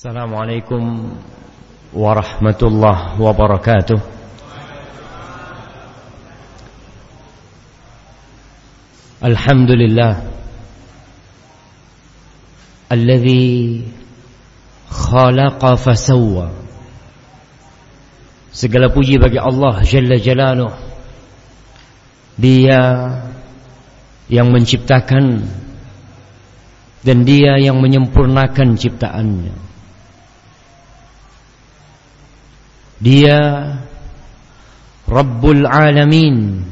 السلام عليكم ورحمة الله وبركاته الحمد لله الذي خلق فسوى Segala puji bagi Allah Jalla Jalaluh Dia yang menciptakan dan dia yang menyempurnakan ciptaannya Dia Rabbul Alamin.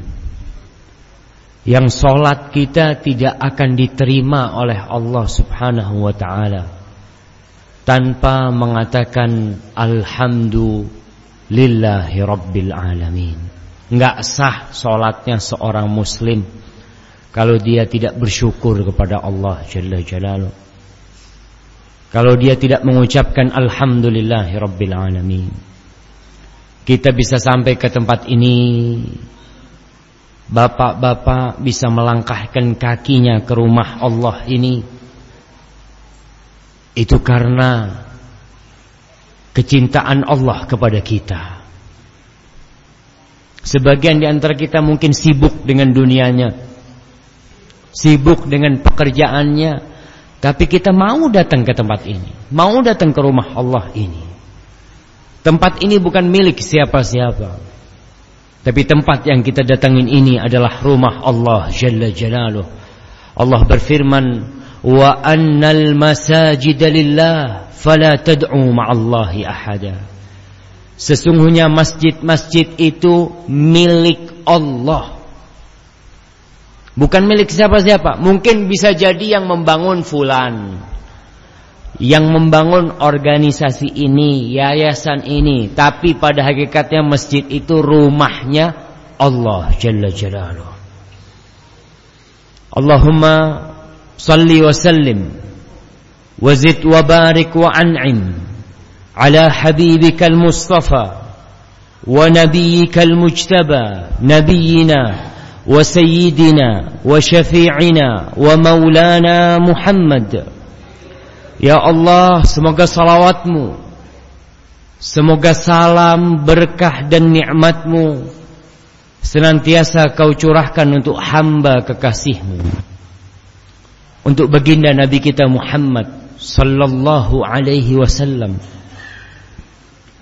Yang solat kita tidak akan diterima oleh Allah subhanahu wa ta'ala. Tanpa mengatakan Alhamdulillahi Rabbil Alamin. Enggak sah solatnya seorang muslim Kalau dia tidak bersyukur kepada Allah Jalla Jalaluh. Kalau dia tidak mengucapkan Alhamdulillahi Rabbil Alamin kita bisa sampai ke tempat ini. Bapak-bapak bisa melangkahkan kakinya ke rumah Allah ini. Itu karena Kecintaan Allah kepada kita. Sebagian di antara kita mungkin sibuk dengan dunianya Sibuk dengan pekerjaannya Tapi kita mau datang ke tempat ini Mau datang ke rumah Allah ini Tempat ini bukan milik siapa-siapa. Tapi tempat yang kita datangin ini adalah rumah Allah Jalla Jalaluh. Allah berfirman, "Wa annal masajid lillah fala tad'u ma'allahi ahada." Sesungguhnya masjid-masjid itu milik Allah. Bukan milik siapa-siapa. Mungkin bisa jadi yang membangun fulan yang membangun organisasi ini, yayasan ini, tapi pada hakikatnya masjid itu rumahnya Allah Jalla Jalaluh. Allahumma salli wa sallim wa zid wa barik wa an'im ala habibika al-mustafa wa nabiyyika al-mujtaba nabiyyina wa sayyidina wa syafi'ina wa maulana Muhammad Ya Allah semoga salawatmu Semoga salam berkah dan nikmatmu Senantiasa kau curahkan untuk hamba kekasihmu. Untuk baginda Nabi kita Muhammad Sallallahu alaihi wasallam.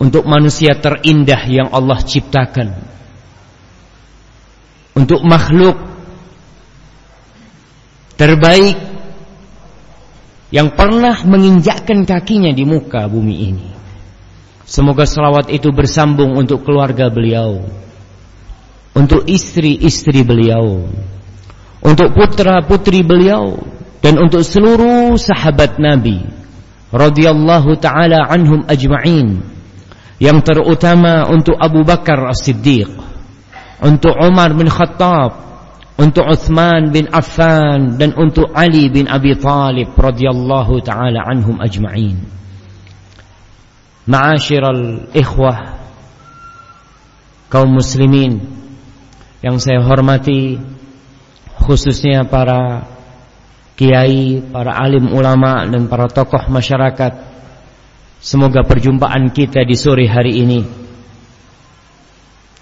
Untuk manusia terindah yang Allah ciptakan. Untuk makhluk Terbaik yang pernah menginjakkan kakinya di muka bumi ini. Semoga selawat itu bersambung untuk keluarga beliau, untuk istri-istri beliau, untuk putra-putri beliau, dan untuk seluruh sahabat Nabi radhiyallahu taala anhum ajma'in. Yang terutama untuk Abu Bakar As-Siddiq, untuk Umar bin Khattab, untuk Uthman bin Affan dan untuk Ali bin Abi Talib radhiyallahu taala anhum ajma'in. Ma'asyiral ikhwah kaum muslimin yang saya hormati khususnya para kiai, para alim ulama dan para tokoh masyarakat. Semoga perjumpaan kita di sore hari ini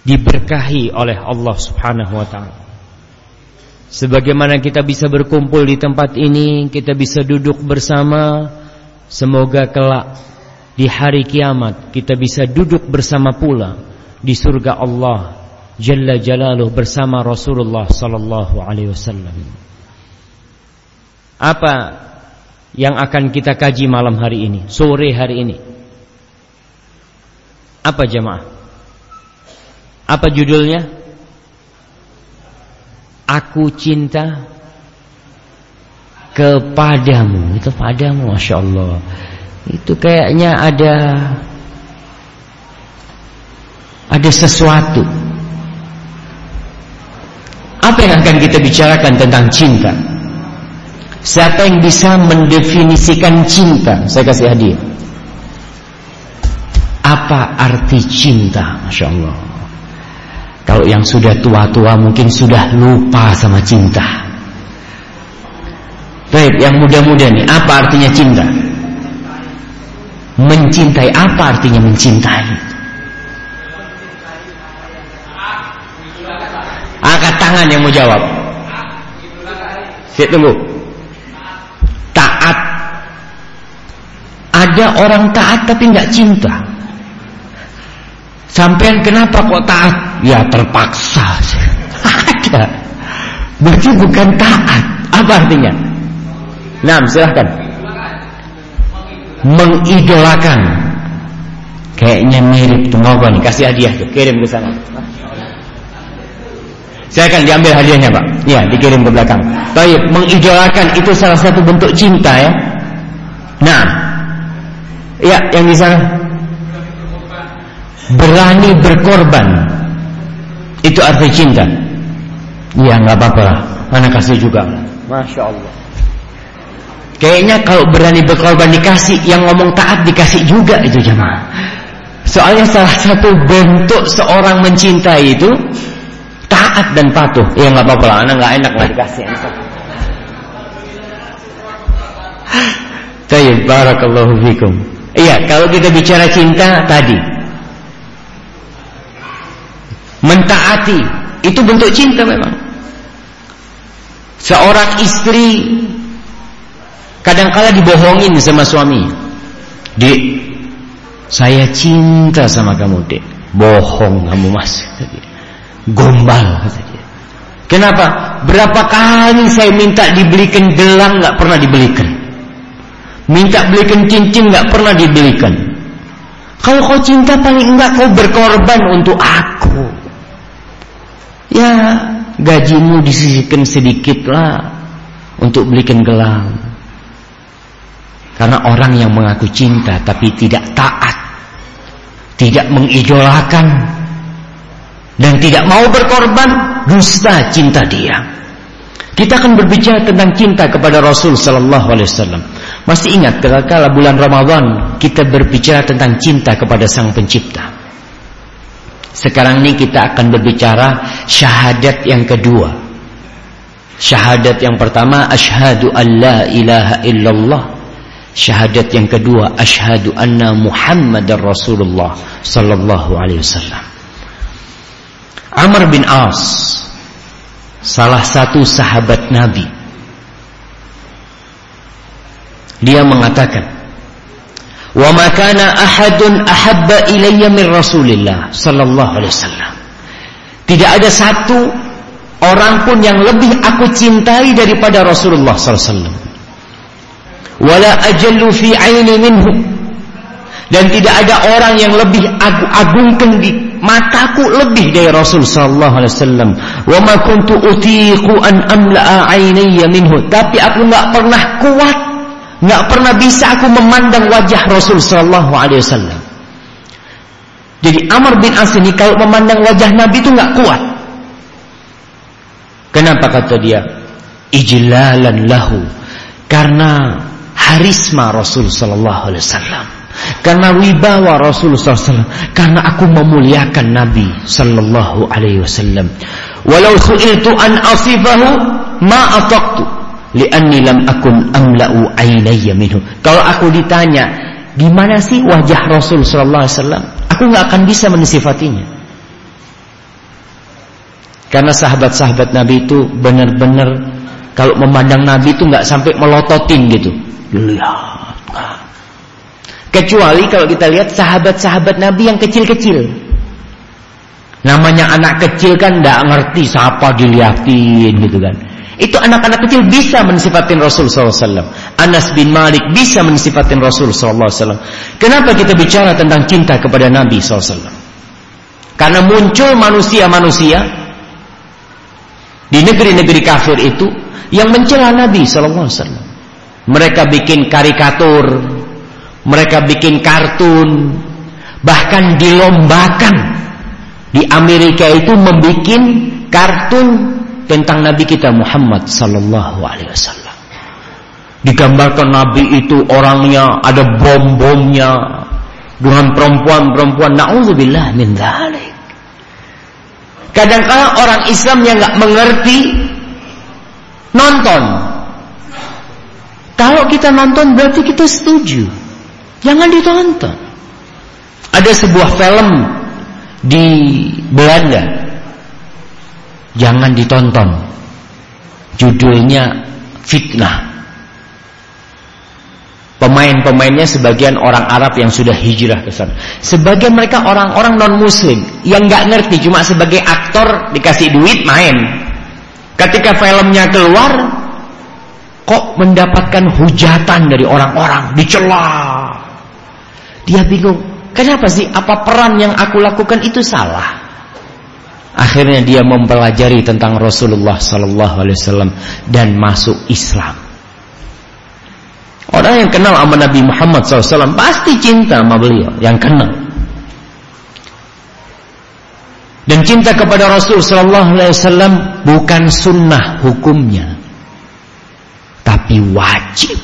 diberkahi oleh Allah Subhanahu wa taala. Sebagaimana kita bisa berkumpul di tempat ini Kita bisa duduk bersama. Semoga kelak Di hari kiamat Kita bisa duduk bersama pula Di surga Allah Jalla Jalaluh bersama Rasulullah Sallallahu Alaihi Wasallam. Apa yang akan kita kaji malam hari ini Sore hari ini? Apa jemaah Apa judulnya Aku cinta kepadamu. Itu padamu Masya Allah. Itu kayaknya ada Ada sesuatu. Apa yang akan kita bicarakan tentang cinta? Siapa yang bisa mendefinisikan cinta? Saya kasih hadiah. Apa arti cinta Masya Allah kalau yang sudah tua-tua mungkin sudah lupa sama cinta. Baik, yang muda-muda nih, apa artinya cinta? Mencintai apa artinya mencintai? Angkat tangan yang mau jawab. Saya tunggu. Taat. Ada orang taat tapi nggak cinta. Sampean kenapa kok taat? Ya terpaksa. Ada. Berarti bukan taat. Apa artinya? Nah, silahkan. Mengidolakan. Kayaknya mirip tuh nih kasih hadiah tuh, kirim ke sana. Saya akan diambil hadiahnya Pak Ya dikirim ke belakang Baik mengidolakan itu salah satu bentuk cinta ya Nah Ya yang di sana Berani berkorban. Itu arti cinta. Ya nggak apa-apa Anak kasih juga. Masya Allah. Kayaknya kalau berani berkorban dikasih Yang ngomong taat dikasih juga itu jemaah. Soalnya salah satu bentuk seorang mencintai itu taat dan patuh. Ya nggak apa-apa anak nggak enak nggak dikasih. Tayyib, barakallahu fikum. Iya, kalau kita bicara cinta tadi, mentaati itu bentuk cinta memang. Seorang istri kadang-kala dibohongin sama suami. Dik, saya cinta sama kamu, Dek. Bohong kamu mas. Gombal. Kenapa? Berapa kali saya minta dibelikan gelang nggak pernah dibelikan. Minta belikan cincin nggak pernah dibelikan. Kalau kau cinta paling enggak kau berkorban untuk aku. Ya gajimu disisihkan sedikit lah untuk belikan gelang. Karena orang yang mengaku cinta tapi tidak taat, tidak mengidolakan, dan tidak mau berkorban, dusta cinta dia. Kita akan berbicara tentang cinta kepada Rasul sallallahu alaihi wasallam. Masih ingat ketika bulan Ramadan kita berbicara tentang cinta kepada Sang Pencipta. Sekarang ini kita akan berbicara syahadat yang kedua. Syahadat yang pertama asyhadu an la ilaha illallah. Syahadat yang kedua asyhadu anna Muhammadar Rasulullah sallallahu alaihi wasallam. Amr bin As salah satu sahabat Nabi dia mengatakan wa makana ahadun ahabba ilayya min Rasulillah sallallahu alaihi wasallam. Tidak ada satu orang pun yang lebih aku cintai daripada Rasulullah sallallahu wala ajallu fi aini minhu. Dan tidak ada orang yang lebih agungkan di mataku lebih dari Rasul sallallahu alaihi wasallam. Wa ma kuntu utiqu an amla'a ainayya minhu. Tapi aku enggak pernah kuat enggak pernah bisa aku memandang wajah Rasul sallallahu alaihi wasallam. Jadi Amr bin As ini kalau memandang wajah Nabi itu enggak kuat. Kenapa kata dia? Ijlalan lahu. Karena harisma Rasul sallallahu alaihi wasallam. Karena wibawa Rasulullah SAW karena aku memuliakan Nabi sallallahu alaihi wasallam. Walau su'iltu an asifahu ma ataqtu li'anni lam akun amla'u ainayya minhu. Kalau aku ditanya gimana sih wajah Rasul sallallahu alaihi wasallam? Aku nggak akan bisa mensifatinya karena sahabat-sahabat Nabi itu benar-benar kalau memandang Nabi itu nggak sampai melototin gitu. Lihat. Kecuali kalau kita lihat sahabat-sahabat Nabi yang kecil-kecil. Namanya anak kecil kan tidak ngerti siapa dilihatin gitu kan. Itu anak-anak kecil bisa mensifatin Rasul SAW. Anas bin Malik bisa mensifatin Rasul SAW. Kenapa kita bicara tentang cinta kepada Nabi SAW? Karena muncul manusia-manusia di negeri-negeri kafir itu yang mencela Nabi SAW. Mereka bikin karikatur, mereka bikin kartun, bahkan dilombakan. Di Amerika itu membuat kartun tentang Nabi kita Muhammad sallallahu alaihi wasallam. Digambarkan Nabi itu orangnya ada bom-bomnya dengan perempuan-perempuan naudzubillah min dzalik. Kadang-kala orang Islam yang nggak mengerti nonton. Kalau kita nonton berarti kita setuju. Jangan ditonton. Ada sebuah film di Belanda. Jangan ditonton. Judulnya Fitnah. Pemain-pemainnya sebagian orang Arab yang sudah hijrah ke sana. Sebagian mereka orang-orang non-muslim yang nggak ngerti cuma sebagai aktor dikasih duit main. Ketika filmnya keluar kok mendapatkan hujatan dari orang-orang, dicela. Dia bingung, kenapa sih apa peran yang aku lakukan itu salah? Akhirnya dia mempelajari tentang Rasulullah sallallahu alaihi wasallam dan masuk Islam. Orang yang kenal sama Nabi Muhammad SAW pasti cinta sama beliau yang kenal. Dan cinta kepada Rasul Sallallahu Alaihi Wasallam bukan sunnah hukumnya, tapi wajib.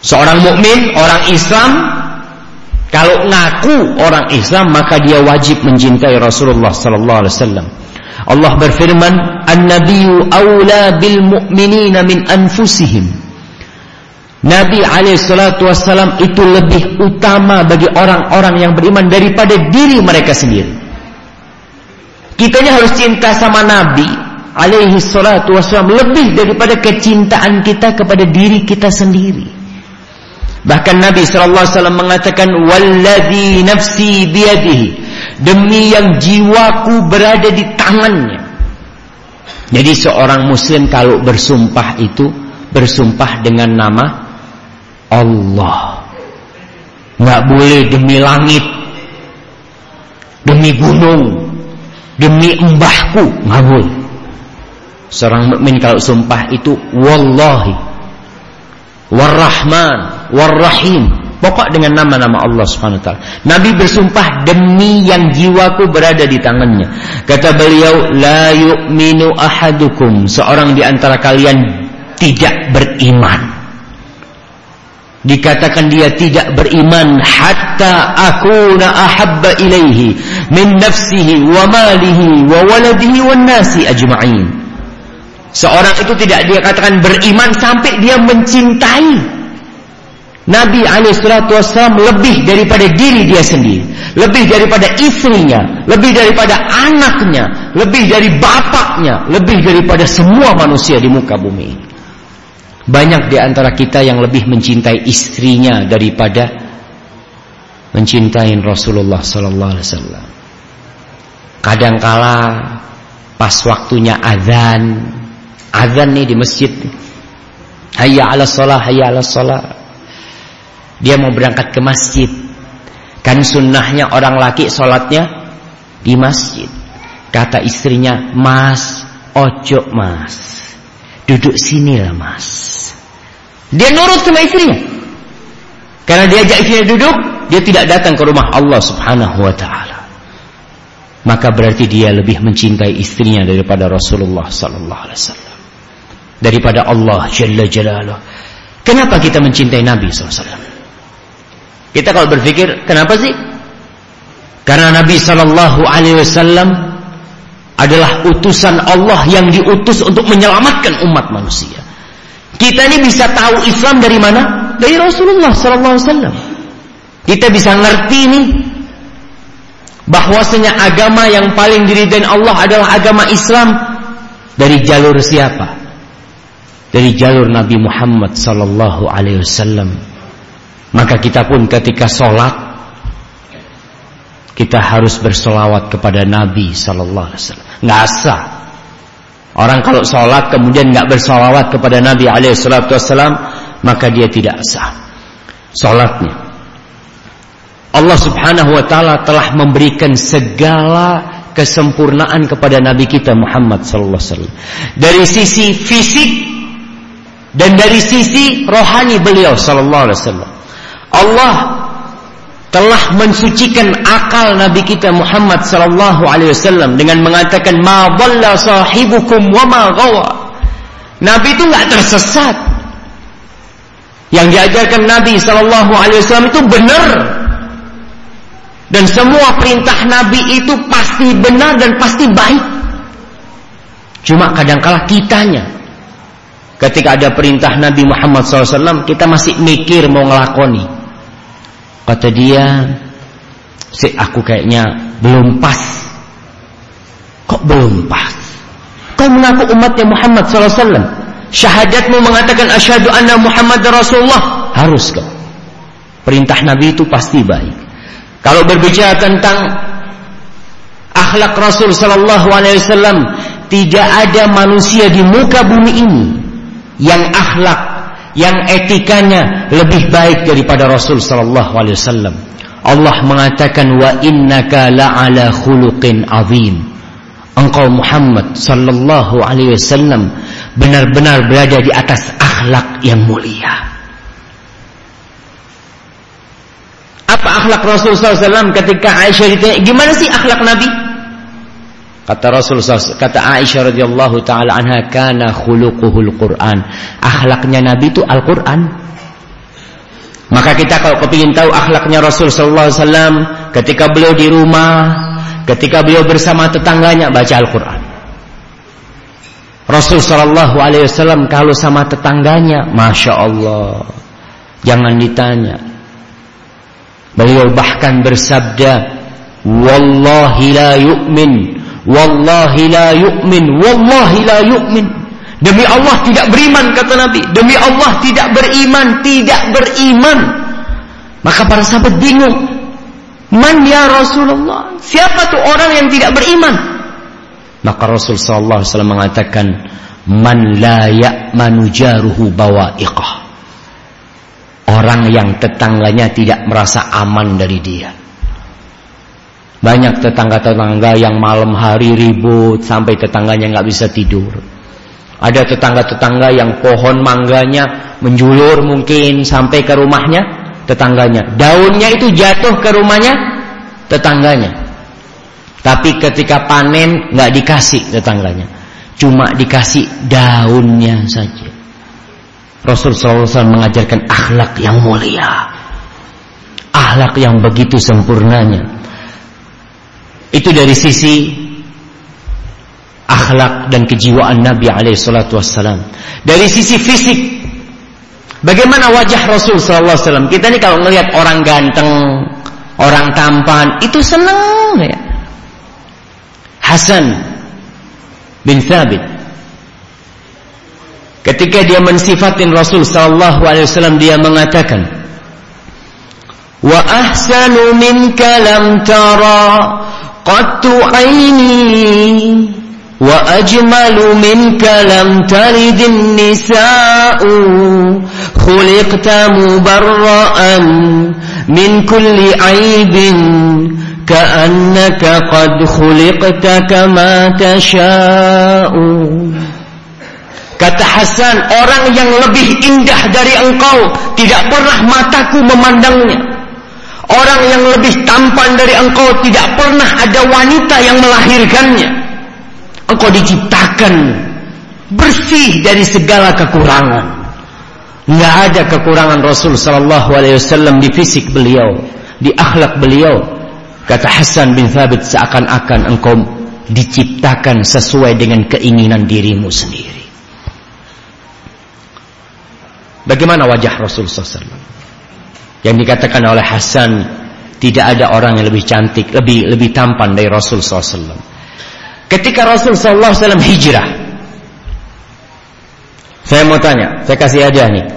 Seorang mukmin, orang Islam, kalau ngaku orang Islam maka dia wajib mencintai Rasulullah Sallallahu Alaihi Wasallam. Allah berfirman, "An-Nabiyyu aula bil mu'minina min anfusihim." Nabi alaihissalatu wassalam itu lebih utama bagi orang-orang yang beriman daripada diri mereka sendiri. Kitanya harus cinta sama Nabi alaihissalatu wassalam lebih daripada kecintaan kita kepada diri kita sendiri. Bahkan Nabi sallallahu alaihi wasallam mengatakan walladzi nafsi biyadihi demi yang jiwaku berada di tangannya. Jadi seorang muslim kalau bersumpah itu bersumpah dengan nama Allah. Nggak boleh demi langit, demi gunung, demi embahku, nggak boleh. Seorang mukmin kalau sumpah itu wallahi, warrahman, warrahim. Pokok dengan nama-nama Allah Subhanahu wa taala. Nabi bersumpah demi yang jiwaku berada di tangannya. Kata beliau, la yu'minu ahadukum. Seorang di antara kalian tidak beriman dikatakan dia tidak beriman hatta akuna ahabba ilaihi min nafsihi wa malihi wa waladihi wan nasi ajma'in seorang itu tidak dia katakan beriman sampai dia mencintai Nabi alaihissalatu wassalam lebih daripada diri dia sendiri lebih daripada istrinya lebih daripada anaknya lebih dari bapaknya lebih daripada semua manusia di muka bumi banyak di antara kita yang lebih mencintai istrinya daripada mencintai Rasulullah sallallahu alaihi wasallam. Kadangkala pas waktunya azan, azan nih di masjid. Hayya 'ala shalah, hayya 'ala shalah. Dia mau berangkat ke masjid. Kan sunnahnya orang laki sholatnya di masjid. Kata istrinya, "Mas, ojo mas." Duduk sinilah mas. Dia nurut sama istrinya. Karena dia ajak istrinya duduk, dia tidak datang ke rumah Allah subhanahu wa ta'ala. Maka berarti dia lebih mencintai istrinya daripada Rasulullah sallallahu alaihi wasallam. Daripada Allah jalla jalaluh. Kenapa kita mencintai Nabi SAW? Kita kalau berpikir, kenapa sih? Karena Nabi Sallallahu Alaihi Wasallam adalah utusan Allah yang diutus untuk menyelamatkan umat manusia. Kita ini bisa tahu Islam dari mana? Dari Rasulullah sallallahu alaihi wasallam. Kita bisa ngerti ini bahwasanya agama yang paling diridai Allah adalah agama Islam dari jalur siapa? Dari jalur Nabi Muhammad sallallahu alaihi wasallam. Maka kita pun ketika sholat kita harus bersolawat kepada Nabi Sallallahu Alaihi Wasallam. Nggak sah. Orang kalau sholat kemudian nggak bersolawat kepada Nabi Alaihi Wasallam maka dia tidak sah. Sholatnya. Allah Subhanahu Wa Taala telah memberikan segala kesempurnaan kepada Nabi kita Muhammad Sallallahu Alaihi Wasallam dari sisi fisik dan dari sisi rohani beliau Sallallahu Alaihi Wasallam. Allah telah mensucikan akal Nabi kita Muhammad sallallahu alaihi wasallam dengan mengatakan ma dhalla sahibukum wa ma ghawa. Nabi itu nggak tersesat. Yang diajarkan Nabi sallallahu alaihi wasallam itu benar. Dan semua perintah Nabi itu pasti benar dan pasti baik. Cuma kadangkala kitanya ketika ada perintah Nabi Muhammad SAW kita masih mikir mau ngelakoni Kata dia, si aku kayaknya belum pas. Kok belum pas? Kau mengaku umatnya Muhammad SAW. Syahadatmu mengatakan asyhadu anna Muhammad Rasulullah. Harus kau. Perintah Nabi itu pasti baik. Kalau berbicara tentang akhlak Rasul sallallahu alaihi wasallam, tidak ada manusia di muka bumi ini yang akhlak, yang etikanya lebih baik daripada Rasul sallallahu alaihi wasallam. Allah mengatakan wa innaka la'ala khuluqin azim. Engkau Muhammad sallallahu alaihi wasallam benar-benar berada di atas akhlak yang mulia. Apa akhlak Rasul SAW ketika Aisyah ditanya, gimana sih akhlak Nabi? Kata Rasul kata Aisyah radhiyallahu taala anha kana khuluquhul Quran. Akhlaknya Nabi itu Al-Qur'an. Maka kita kalau kepingin tahu akhlaknya Rasul sallallahu alaihi wasallam ketika beliau di rumah, ketika beliau bersama tetangganya baca Al-Qur'an. Rasul sallallahu alaihi wasallam kalau sama tetangganya, Masya Allah jangan ditanya. Beliau bahkan bersabda, "Wallahi la yu'min Wallahi la yu'min Wallahi la yu'min. Demi Allah tidak beriman kata Nabi. Demi Allah tidak beriman Tidak beriman. Maka para sahabat bingung. Man ya Rasulullah? Siapa tuh orang yang tidak beriman? Maka Rasul SAW mengatakan Man la ya'manu jaruhu bawa'iqah. Orang yang tetangganya tidak merasa aman dari dia banyak tetangga-tetangga yang malam hari ribut sampai tetangganya nggak bisa tidur. Ada tetangga-tetangga yang pohon mangganya menjulur mungkin sampai ke rumahnya tetangganya. Daunnya itu jatuh ke rumahnya tetangganya. Tapi ketika panen nggak dikasih tetangganya. Cuma dikasih daunnya saja. Rasulullah SAW mengajarkan akhlak yang mulia. Akhlak yang begitu sempurnanya. Itu dari sisi akhlak dan kejiwaan Nabi alaihi salatu wassalam. Dari sisi fisik bagaimana wajah Rasul sallallahu alaihi wasallam? Kita ini kalau melihat orang ganteng, orang tampan, itu senang ya. Hasan bin Thabit ketika dia mensifatin Rasul sallallahu alaihi wasallam dia mengatakan wa ahsanu minka lam tara قدت عيني وأجمل منك لم تلد النساء خلقت مبرأ من كل عيب كأنك قد خلقت كما تشاء Kata Hasan, orang yang lebih indah dari engkau tidak pernah mataku memandangnya. Orang yang lebih tampan dari engkau tidak pernah ada wanita yang melahirkannya. Engkau diciptakan bersih dari segala kekurangan. Nggak ada kekurangan Rasul Sallallahu Alaihi Wasallam di fisik beliau, di akhlak beliau. Kata Hasan bin Thabit seakan-akan engkau diciptakan sesuai dengan keinginan dirimu sendiri. Bagaimana wajah Rasul SAW? Yang dikatakan oleh Hasan tidak ada orang yang lebih cantik, lebih lebih tampan dari Rasul SAW. Ketika Rasul SAW hijrah, saya mau tanya, saya kasih aja nih,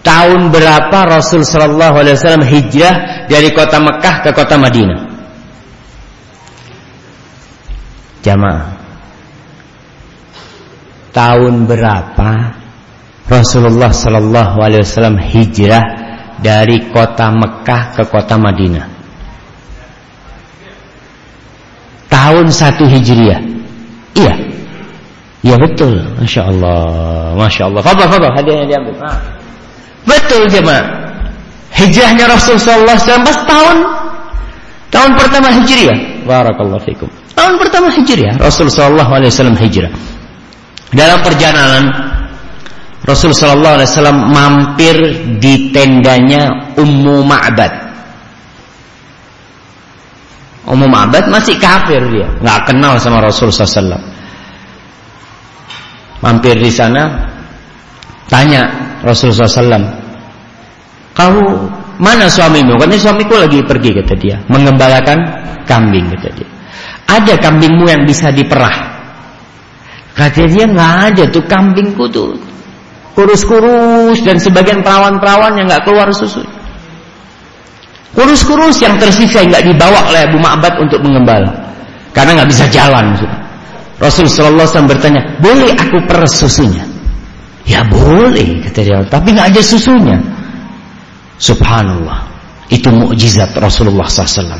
tahun berapa Rasul SAW hijrah dari kota Mekah ke kota Madinah? Jamaah, tahun berapa Rasulullah SAW hijrah dari kota Mekah ke kota Madinah. Tahun satu Hijriah. Iya. Iya betul. Masya Allah. Masya Allah. Fadal, fadal. Hadiahnya diambil. Ah. Betul jemaah. Hijrahnya Rasulullah SAW pas tahun tahun pertama Hijriah. Barakallahu fikum. Tahun pertama Hijriah. Rasulullah SAW hijrah. Dalam perjalanan Rasul sallallahu alaihi wasallam mampir di tendanya Ummu Ma'bad. Ummu Ma'bad masih kafir dia, nggak kenal sama Rasul wasallam. Mampir di sana, tanya Rasul wasallam, "Kamu Mana suamimu? Katanya suamiku lagi pergi kata dia, mengembalakan kambing kata dia. Ada kambingmu yang bisa diperah? Kata dia nggak ada tuh kambingku tuh kurus-kurus dan sebagian perawan-perawan yang nggak keluar susu. Kurus-kurus yang tersisa nggak dibawa oleh Abu Ma'bad untuk mengembala karena nggak bisa jalan. Rasulullah SAW bertanya, boleh aku peras susunya? Ya boleh kata dia, tapi nggak ada susunya. Subhanallah, itu mukjizat Rasulullah SAW.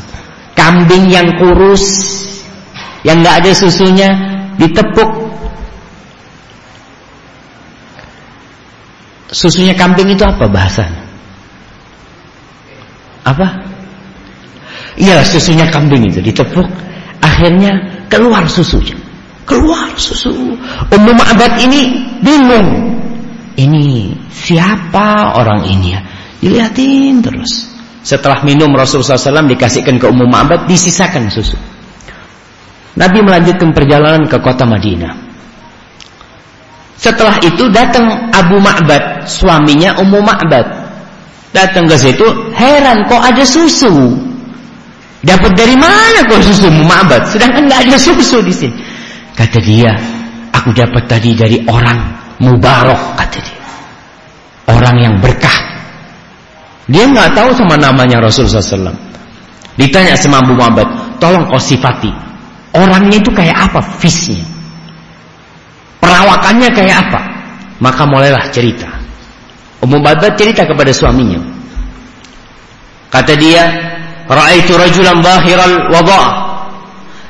Kambing yang kurus, yang nggak ada susunya, ditepuk Susunya kambing itu apa bahasanya? Apa? Iya susunya kambing itu ditepuk Akhirnya keluar susunya. Keluar susu. Ummu Ma'bad ini bingung. Ini siapa orang ini ya? Dilihatin terus. Setelah minum Rasulullah SAW Dikasihkan ke Ummu Ma'bad Disisakan susu. Nabi melanjutkan perjalanan ke kota Madinah setelah itu datang Abu Ma'bad, suaminya Ummu Ma'bad. Datang ke situ, heran kok ada susu. Dapat dari mana kok susu Ummu Ma'bad? Sedangkan nggak ada susu di sini. Kata dia, aku dapat tadi dari orang mubarok kata dia. Orang yang berkah. Dia nggak tahu sama namanya Rasulullah SAW. Ditanya sama Abu Ma'bad, tolong kau sifati. Orangnya itu kayak apa visnya? Perawakannya kayak apa? Maka mulailah cerita. Umum Babat cerita kepada suaminya. Kata dia, Ra'aitu rajulan bahiral wada'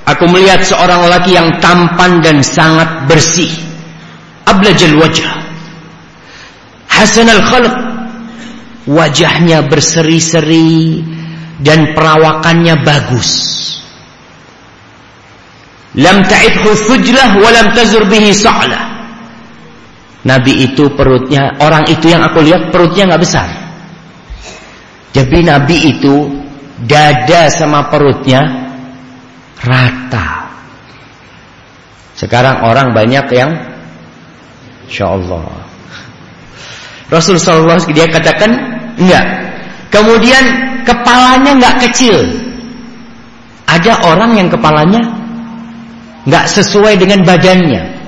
Aku melihat seorang lelaki yang tampan dan sangat bersih. Ablajal wajah. Hasan al-khalq. Wajahnya berseri-seri dan perawakannya bagus. Lam ta'idhu sujlah wa lam tazur bihi sa'lah. Nabi itu perutnya, orang itu yang aku lihat perutnya nggak besar. Jadi Nabi itu dada sama perutnya rata. Sekarang orang banyak yang Insya Allah Rasulullah SAW dia katakan Enggak Kemudian kepalanya enggak kecil Ada orang yang kepalanya nggak sesuai dengan badannya.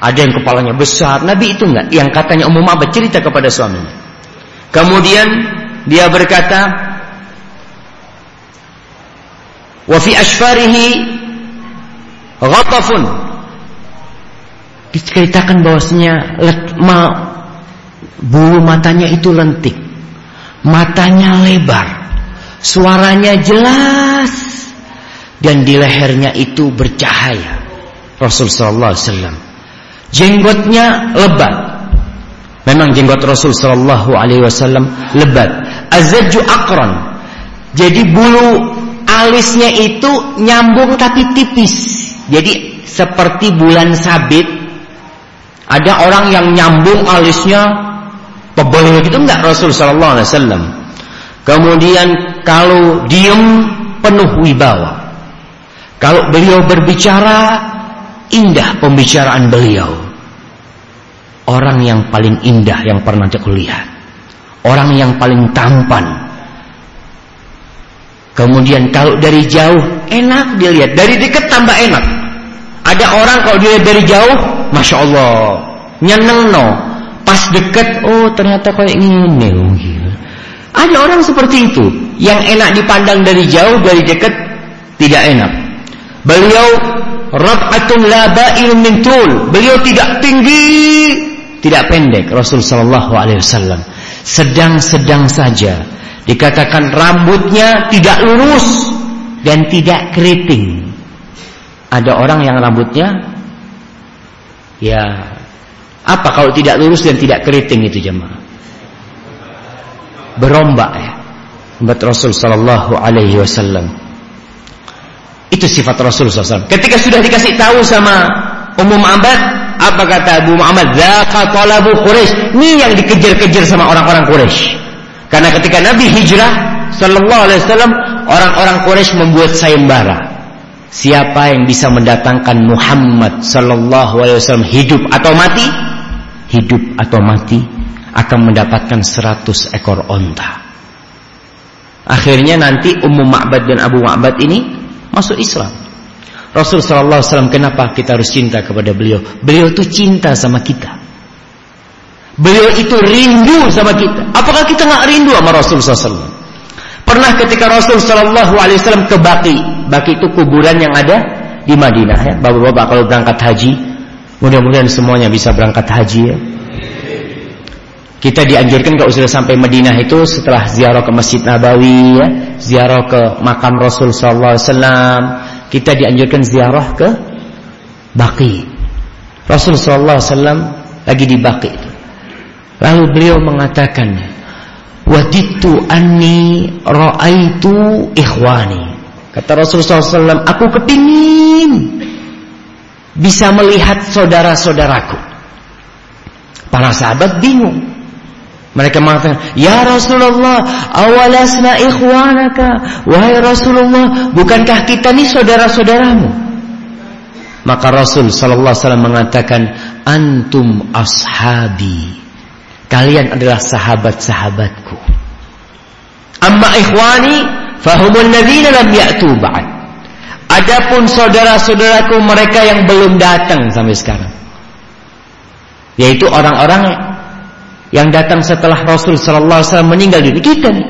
Ada yang kepalanya besar, Nabi itu enggak. Yang katanya umum apa cerita kepada suaminya. Kemudian dia berkata, "Wa fi ashfarihi ghatafun." Diceritakan bahwasanya ma, bulu matanya itu lentik. Matanya lebar. Suaranya jelas dan di lehernya itu bercahaya. Rasul sallallahu alaihi wasallam. Jenggotnya lebat. Memang jenggot Rasul sallallahu alaihi wasallam lebat. Azaju akron. Jadi bulu alisnya itu nyambung tapi tipis. Jadi seperti bulan sabit. Ada orang yang nyambung alisnya tebal gitu enggak Rasul sallallahu alaihi wasallam. Kemudian kalau diem penuh wibawa. Kalau beliau berbicara, indah pembicaraan beliau. Orang yang paling indah yang pernah aku lihat. Orang yang paling tampan. Kemudian kalau dari jauh, enak dilihat. Dari dekat tambah enak. Ada orang kalau dilihat dari jauh, Masya Allah. Nyeneng no. Pas dekat, oh ternyata kayak gini. Oh, Ada orang seperti itu. Yang enak dipandang dari jauh, dari dekat, tidak enak. Beliau raf'atun la ba'il min tul. Beliau tidak tinggi, tidak pendek. Rasul sallallahu alaihi wasallam sedang-sedang saja. Dikatakan rambutnya tidak lurus dan tidak keriting. Ada orang yang rambutnya ya apa kalau tidak lurus dan tidak keriting itu jemaah? Berombak ya. Rasul sallallahu alaihi wasallam. Itu sifat Rasul SAW. Ketika sudah dikasih tahu sama Umum Abad, apa kata Abu Muhammad? Zaka talabu Quraisy. Ini yang dikejar-kejar sama orang-orang Quraisy. Karena ketika Nabi hijrah sallallahu alaihi wasallam, orang-orang Quraisy membuat sayembara. Siapa yang bisa mendatangkan Muhammad sallallahu alaihi wasallam hidup atau mati? Hidup atau mati akan mendapatkan 100 ekor onta. Akhirnya nanti Ummu Ma'bad dan Abu Ma'bad ini masuk Islam. Rasul sallallahu alaihi wasallam kenapa kita harus cinta kepada beliau? Beliau itu cinta sama kita. Beliau itu rindu sama kita. Apakah kita nggak rindu sama Rasul sallallahu? Pernah ketika Rasul sallallahu alaihi wasallam ke Baki. Baki itu kuburan yang ada di Madinah ya. Bapak-bapak kalau berangkat haji, mudah-mudahan semuanya bisa berangkat haji ya. Kita dianjurkan kalau sudah sampai Madinah itu setelah ziarah ke Masjid Nabawi ya, ziarah ke makam Rasul sallallahu alaihi wasallam, kita dianjurkan ziarah ke Baqi. Rasul sallallahu alaihi wasallam lagi di Baqi. Lalu beliau mengatakan, "Waditu anni raaitu ikhwani." Kata Rasul sallallahu alaihi wasallam, "Aku kepingin bisa melihat saudara-saudaraku." Para sahabat bingung. Mereka mengatakan, "Ya Rasulullah, awalasna ikhwanaka?" Wahai Rasulullah, bukankah kita ni saudara-saudaramu? Maka Rasul sallallahu alaihi wasallam mengatakan, "Antum ashabi." Kalian adalah sahabat-sahabatku. Amma ikhwani fahumul ladzina lam ya'tu ba'd. Adapun saudara-saudaraku mereka yang belum datang sampai sekarang. Yaitu orang-orang yang datang setelah Rasul sallallahu alaihi wasallam meninggal dunia kita nih.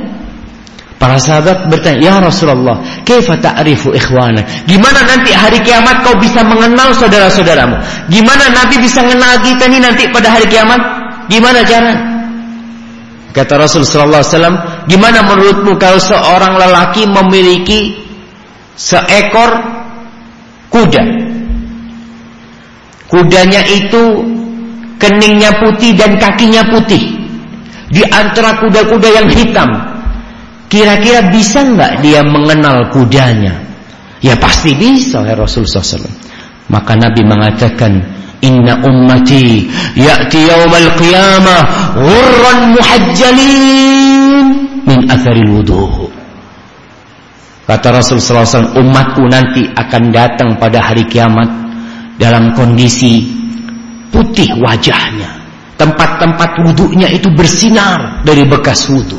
Para sahabat bertanya, "Ya Rasulullah, kaifa ta'rifu ikhwana?" Gimana nanti hari kiamat kau bisa mengenal saudara-saudaramu? Gimana Nabi bisa mengenal kita nih nanti pada hari kiamat? Gimana cara? Kata Rasul sallallahu alaihi wasallam, "Gimana menurutmu kalau seorang lelaki memiliki seekor kuda? Kudanya itu keningnya putih dan kakinya putih. Di antara kuda-kuda yang hitam. Kira-kira bisa nggak dia mengenal kudanya? Ya pasti bisa ya Rasulullah SAW maka Nabi mengatakan inna ummati ya'ti yawmal qiyamah ghurran muhajjalin min athari wuduh kata Rasulullah SAW umatku nanti akan datang pada hari kiamat dalam kondisi putih wajahnya. Tempat-tempat wudhunya itu bersinar dari bekas wudhu.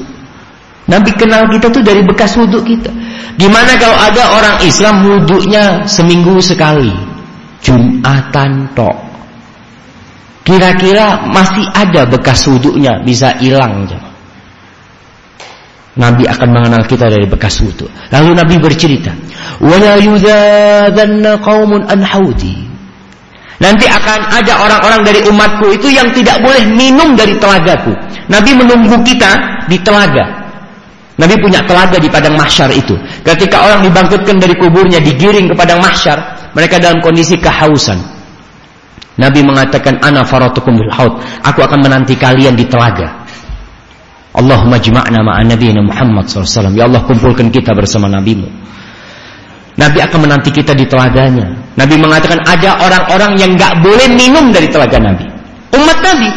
Nabi kenal kita tuh dari bekas wudhu kita. Gimana kalau ada orang Islam wudhunya seminggu sekali, Jumatan tok. Kira-kira masih ada bekas wudhunya bisa hilang. Nabi akan mengenal kita dari bekas wudhu. Lalu Nabi bercerita, "Wala yudzadanna qaumun an haudi." Nanti akan ada orang-orang dari umatku itu yang tidak boleh minum dari telagaku. Nabi menunggu kita di telaga. Nabi punya telaga di padang mahsyar itu. Ketika orang dibangkitkan dari kuburnya, digiring ke padang mahsyar, mereka dalam kondisi kehausan. Nabi mengatakan, Ana faratukum bil haud. Aku akan menanti kalian di telaga. Allahumma jma'na ma'an Nabi Muhammad SAW. Ya Allah kumpulkan kita bersama nabimu. Nabi akan menanti kita di telaganya. Nabi mengatakan ada orang-orang yang nggak boleh minum dari telaga Nabi. Umat Nabi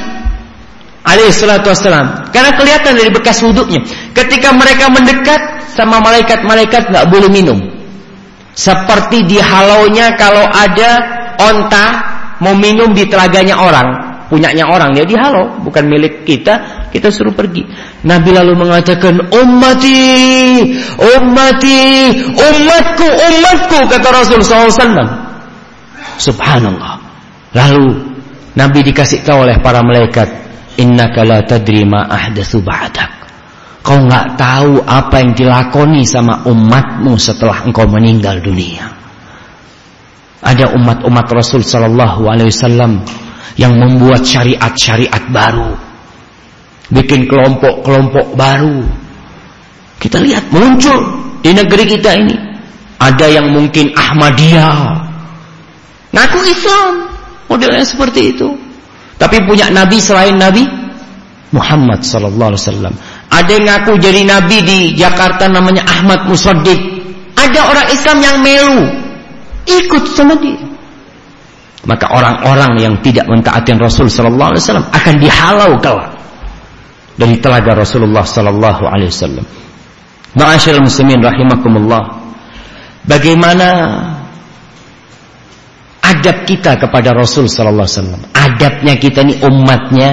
alaihissalatu wassalam. Karena kelihatan dari bekas wuduknya. Ketika mereka mendekat sama malaikat-malaikat nggak boleh minum. Seperti dihalaunya kalau ada onta mau minum di telaganya orang punyanya orang dia dihalau bukan milik kita kita suruh pergi Nabi lalu mengatakan ummati ummati umatku umatku kata Rasul SAW subhanallah lalu Nabi dikasih tahu oleh para malaikat innaka la tadri ma ahdatsu kau nggak tahu apa yang dilakoni sama umatmu setelah engkau meninggal dunia ada umat-umat Rasul sallallahu alaihi wasallam yang membuat syariat-syariat baru. Bikin kelompok-kelompok baru. Kita lihat muncul di negeri kita ini. Ada yang mungkin Ahmadiyah. Ngaku Islam. Modelnya seperti itu. Tapi punya nabi selain Nabi Muhammad sallallahu alaihi wasallam. Ada yang ngaku jadi nabi di Jakarta namanya Ahmad Musaddiq. Ada orang Islam yang melu ikut sama dia maka orang-orang yang tidak mentaati Rasul sallallahu alaihi wasallam akan dihalau kelak dari telaga Rasulullah sallallahu alaihi wasallam. Ma'asyiral muslimin rahimakumullah. Bagaimana adab kita kepada Rasul sallallahu alaihi wasallam? Adabnya kita ini umatnya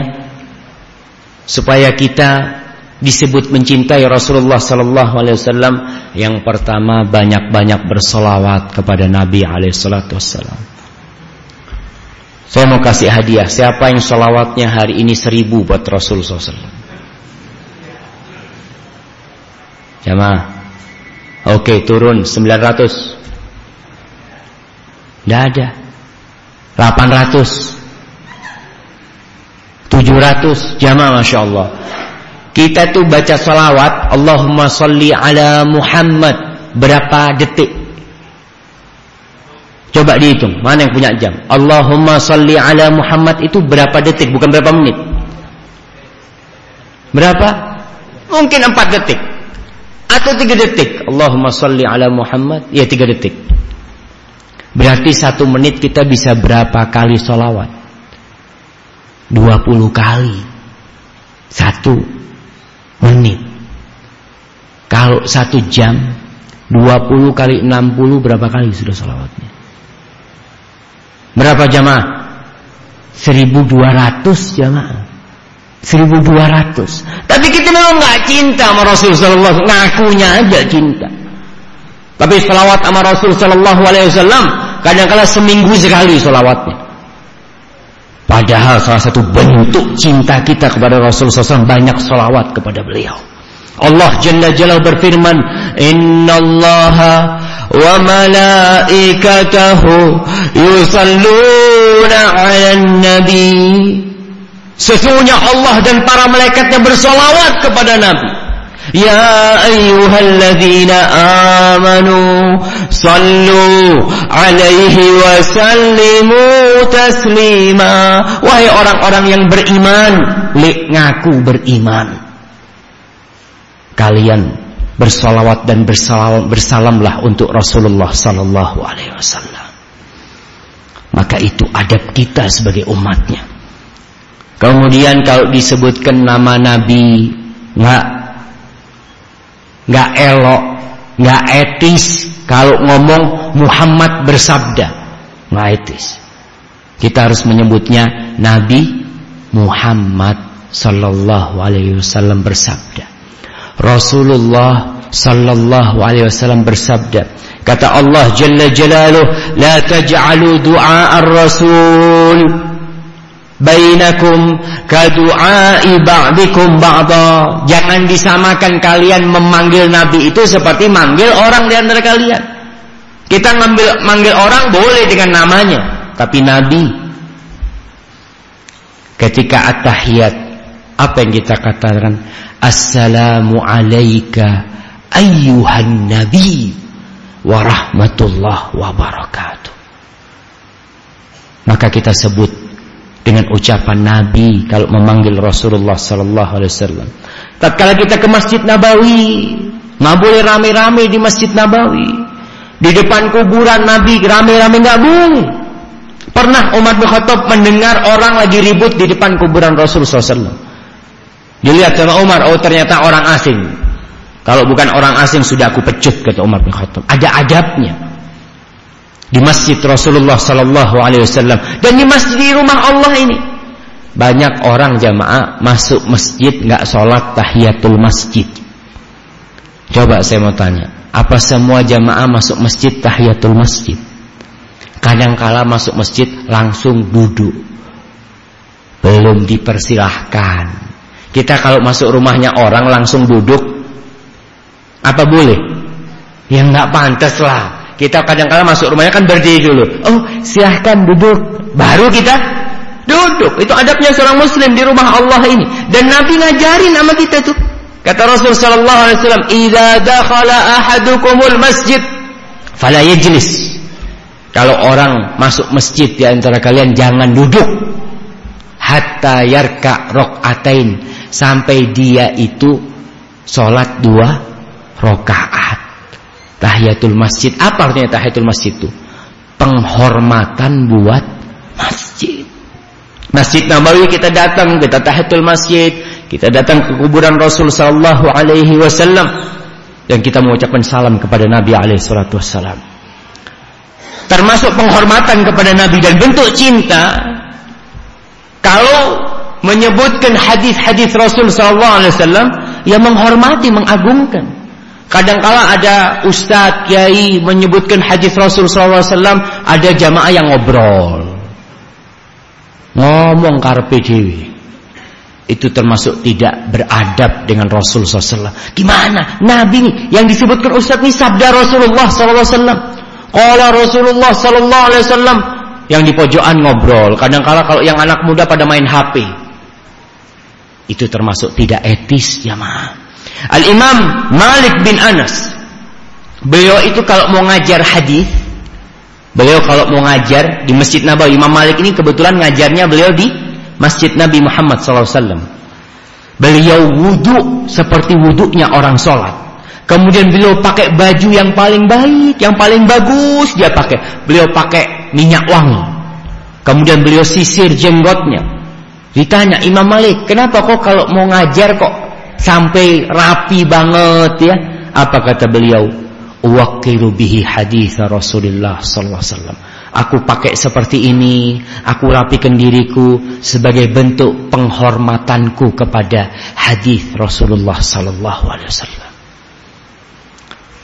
supaya kita disebut mencintai Rasulullah sallallahu alaihi wasallam yang pertama banyak-banyak bersolawat kepada Nabi alaihi wasallam. Saya mau kasih hadiah. Siapa yang solawatnya hari ini seribu buat Rasul SAW? Jamaah. Oke, turun 900. Tidak ada. 800. 700. Jamaah Masya Allah. Kita tuh baca salawat Allahumma salli ala Muhammad Berapa detik Coba dihitung Mana yang punya jam Allahumma salli ala Muhammad itu berapa detik Bukan berapa menit Berapa? Mungkin empat detik Atau tiga detik Allahumma salli ala Muhammad Ya tiga detik Berarti satu menit kita bisa berapa kali Dua puluh kali Satu menit. Kalau satu jam 20 kali 60 berapa kali sudah salawatnya? Berapa jamaah? 1200 jamaah. 1200. Tapi kita memang nggak cinta sama Rasul sallallahu alaihi wasallam, ngakunya aja cinta. Tapi salawat sama Rasul sallallahu alaihi wasallam kadang-kala seminggu sekali salawatnya. Padahal salah satu bentuk cinta kita kepada Rasulullah SAW banyak salawat kepada beliau. Allah Jalla Jalla berfirman, Inna Allah wa malaikatahu yusalluna ala nabi. Sesungguhnya Allah dan para malaikatnya bersolawat kepada Nabi. يا أيها الذين آمنوا صلوا عليه وسلموا تسليما Wahai orang-orang yang beriman Lek ngaku beriman Kalian bersolawat dan bersalam, bersalamlah untuk Rasulullah Sallallahu Alaihi Wasallam. Maka itu adab kita sebagai umatnya. Kemudian kalau disebutkan nama Nabi nggak nggak elok, nggak etis kalau ngomong Muhammad bersabda, nggak etis. Kita harus menyebutnya Nabi Muhammad sallallahu alaihi wasallam bersabda. Rasulullah sallallahu alaihi wasallam bersabda, kata Allah jalla jalaluhu, la taj'alu du'a ar-rasul bainakum kadu'ai ba'dikum ba'da. Jangan disamakan kalian memanggil nabi itu seperti manggil orang di antara kalian. Kita ngambil manggil orang boleh dengan namanya, tapi nabi ketika at-tahiyat apa yang kita katakan? Assalamu alayka ayyuhan nabi wa rahmatullah wa barakatuh. Maka kita sebut dengan ucapan Nabi kalau memanggil Rasulullah sallallahu alaihi wasallam. Tatkala kita ke Masjid Nabawi, nggak boleh rame-rame di Masjid Nabawi. Di depan kuburan Nabi rame-rame nggak boleh. Pernah Umar bin Khattab mendengar orang lagi ribut di depan kuburan Rasulullah SAW. Dilihat sama Umar, oh ternyata orang asing. Kalau bukan orang asing sudah aku pecut kata Umar bin Khattab. Ada adabnya di masjid Rasulullah sallallahu alaihi wasallam dan di masjid di rumah Allah ini. Banyak orang jamaah masuk masjid nggak sholat tahiyatul masjid. Coba saya mau tanya, apa semua jamaah masuk masjid tahiyatul masjid? Kadang kala masuk masjid langsung duduk. Belum dipersilahkan. Kita kalau masuk rumahnya orang langsung duduk, apa boleh? Ya nggak pantas lah. Kita kadang-kadang masuk rumahnya kan berdiri dulu. Oh, silahkan duduk. Baru kita duduk. Itu adabnya seorang muslim di rumah Allah ini. Dan Nabi ngajarin sama kita tuh. Kata Rasul sallallahu alaihi wasallam, "Idza dakhala ahadukumul masjid, fala yajlis." Kalau orang masuk masjid di antara kalian jangan duduk hatta yarka rokaatain sampai dia itu sholat dua rokaat. Tahiyatul masjid. Apa artinya tahiyatul masjid itu? Penghormatan buat masjid. Masjid Nabawi kita datang, kita tahiyatul masjid, kita datang ke kuburan Rasul sallallahu alaihi wasallam dan kita mengucapkan salam kepada Nabi alaihi salatu wasallam. Termasuk penghormatan kepada Nabi dan bentuk cinta kalau menyebutkan hadis-hadis Rasul sallallahu alaihi wasallam ya menghormati, mengagungkan. Kadangkala ada ustadz, kiai menyebutkan hadis Rasul SAW, ada jamaah yang ngobrol. Ngomong karpe dewi. Itu termasuk tidak beradab dengan Rasul SAW. Gimana? Nabi nih, yang disebutkan ustadz ini sabda Rasulullah SAW. Kalau Rasulullah SAW yang di pojokan ngobrol. Kadangkala kalau yang anak muda pada main HP. Itu termasuk tidak etis jamaah. Al-Imam Malik bin Anas. Beliau itu kalau mau ngajar hadis, beliau kalau mau ngajar di Masjid Nabawi, Imam Malik ini kebetulan ngajarnya beliau di Masjid Nabi Muhammad SAW. Beliau wudhu seperti wudhunya orang sholat. Kemudian beliau pakai baju yang paling baik, yang paling bagus dia pakai. Beliau pakai minyak wangi. Kemudian beliau sisir jenggotnya. Ditanya Imam Malik, kenapa kok kalau mau ngajar kok sampai rapi banget ya. Apa kata beliau? Wakilu bihi hadis Rasulullah sallallahu alaihi wasallam. Aku pakai seperti ini, aku rapikan diriku sebagai bentuk penghormatanku kepada hadis Rasulullah sallallahu alaihi wasallam.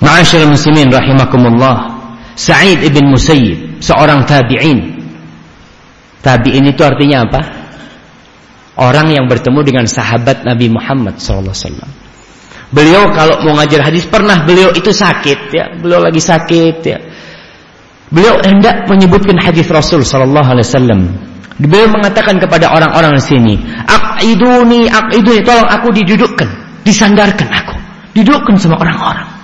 Ma'asyiral muslimin rahimakumullah. Sa'id ibn Musayyib, seorang tabi'in. Tabi'in itu artinya apa? Orang yang bertemu dengan sahabat Nabi Muhammad SAW. Beliau kalau mau ngajar hadis pernah beliau itu sakit ya, beliau lagi sakit ya. Beliau hendak menyebutkan hadis Rasul Sallallahu Alaihi Wasallam. Beliau mengatakan kepada orang-orang di sini, akiduni, akiduni, tolong aku didudukkan, disandarkan aku, didudukkan sama orang-orang.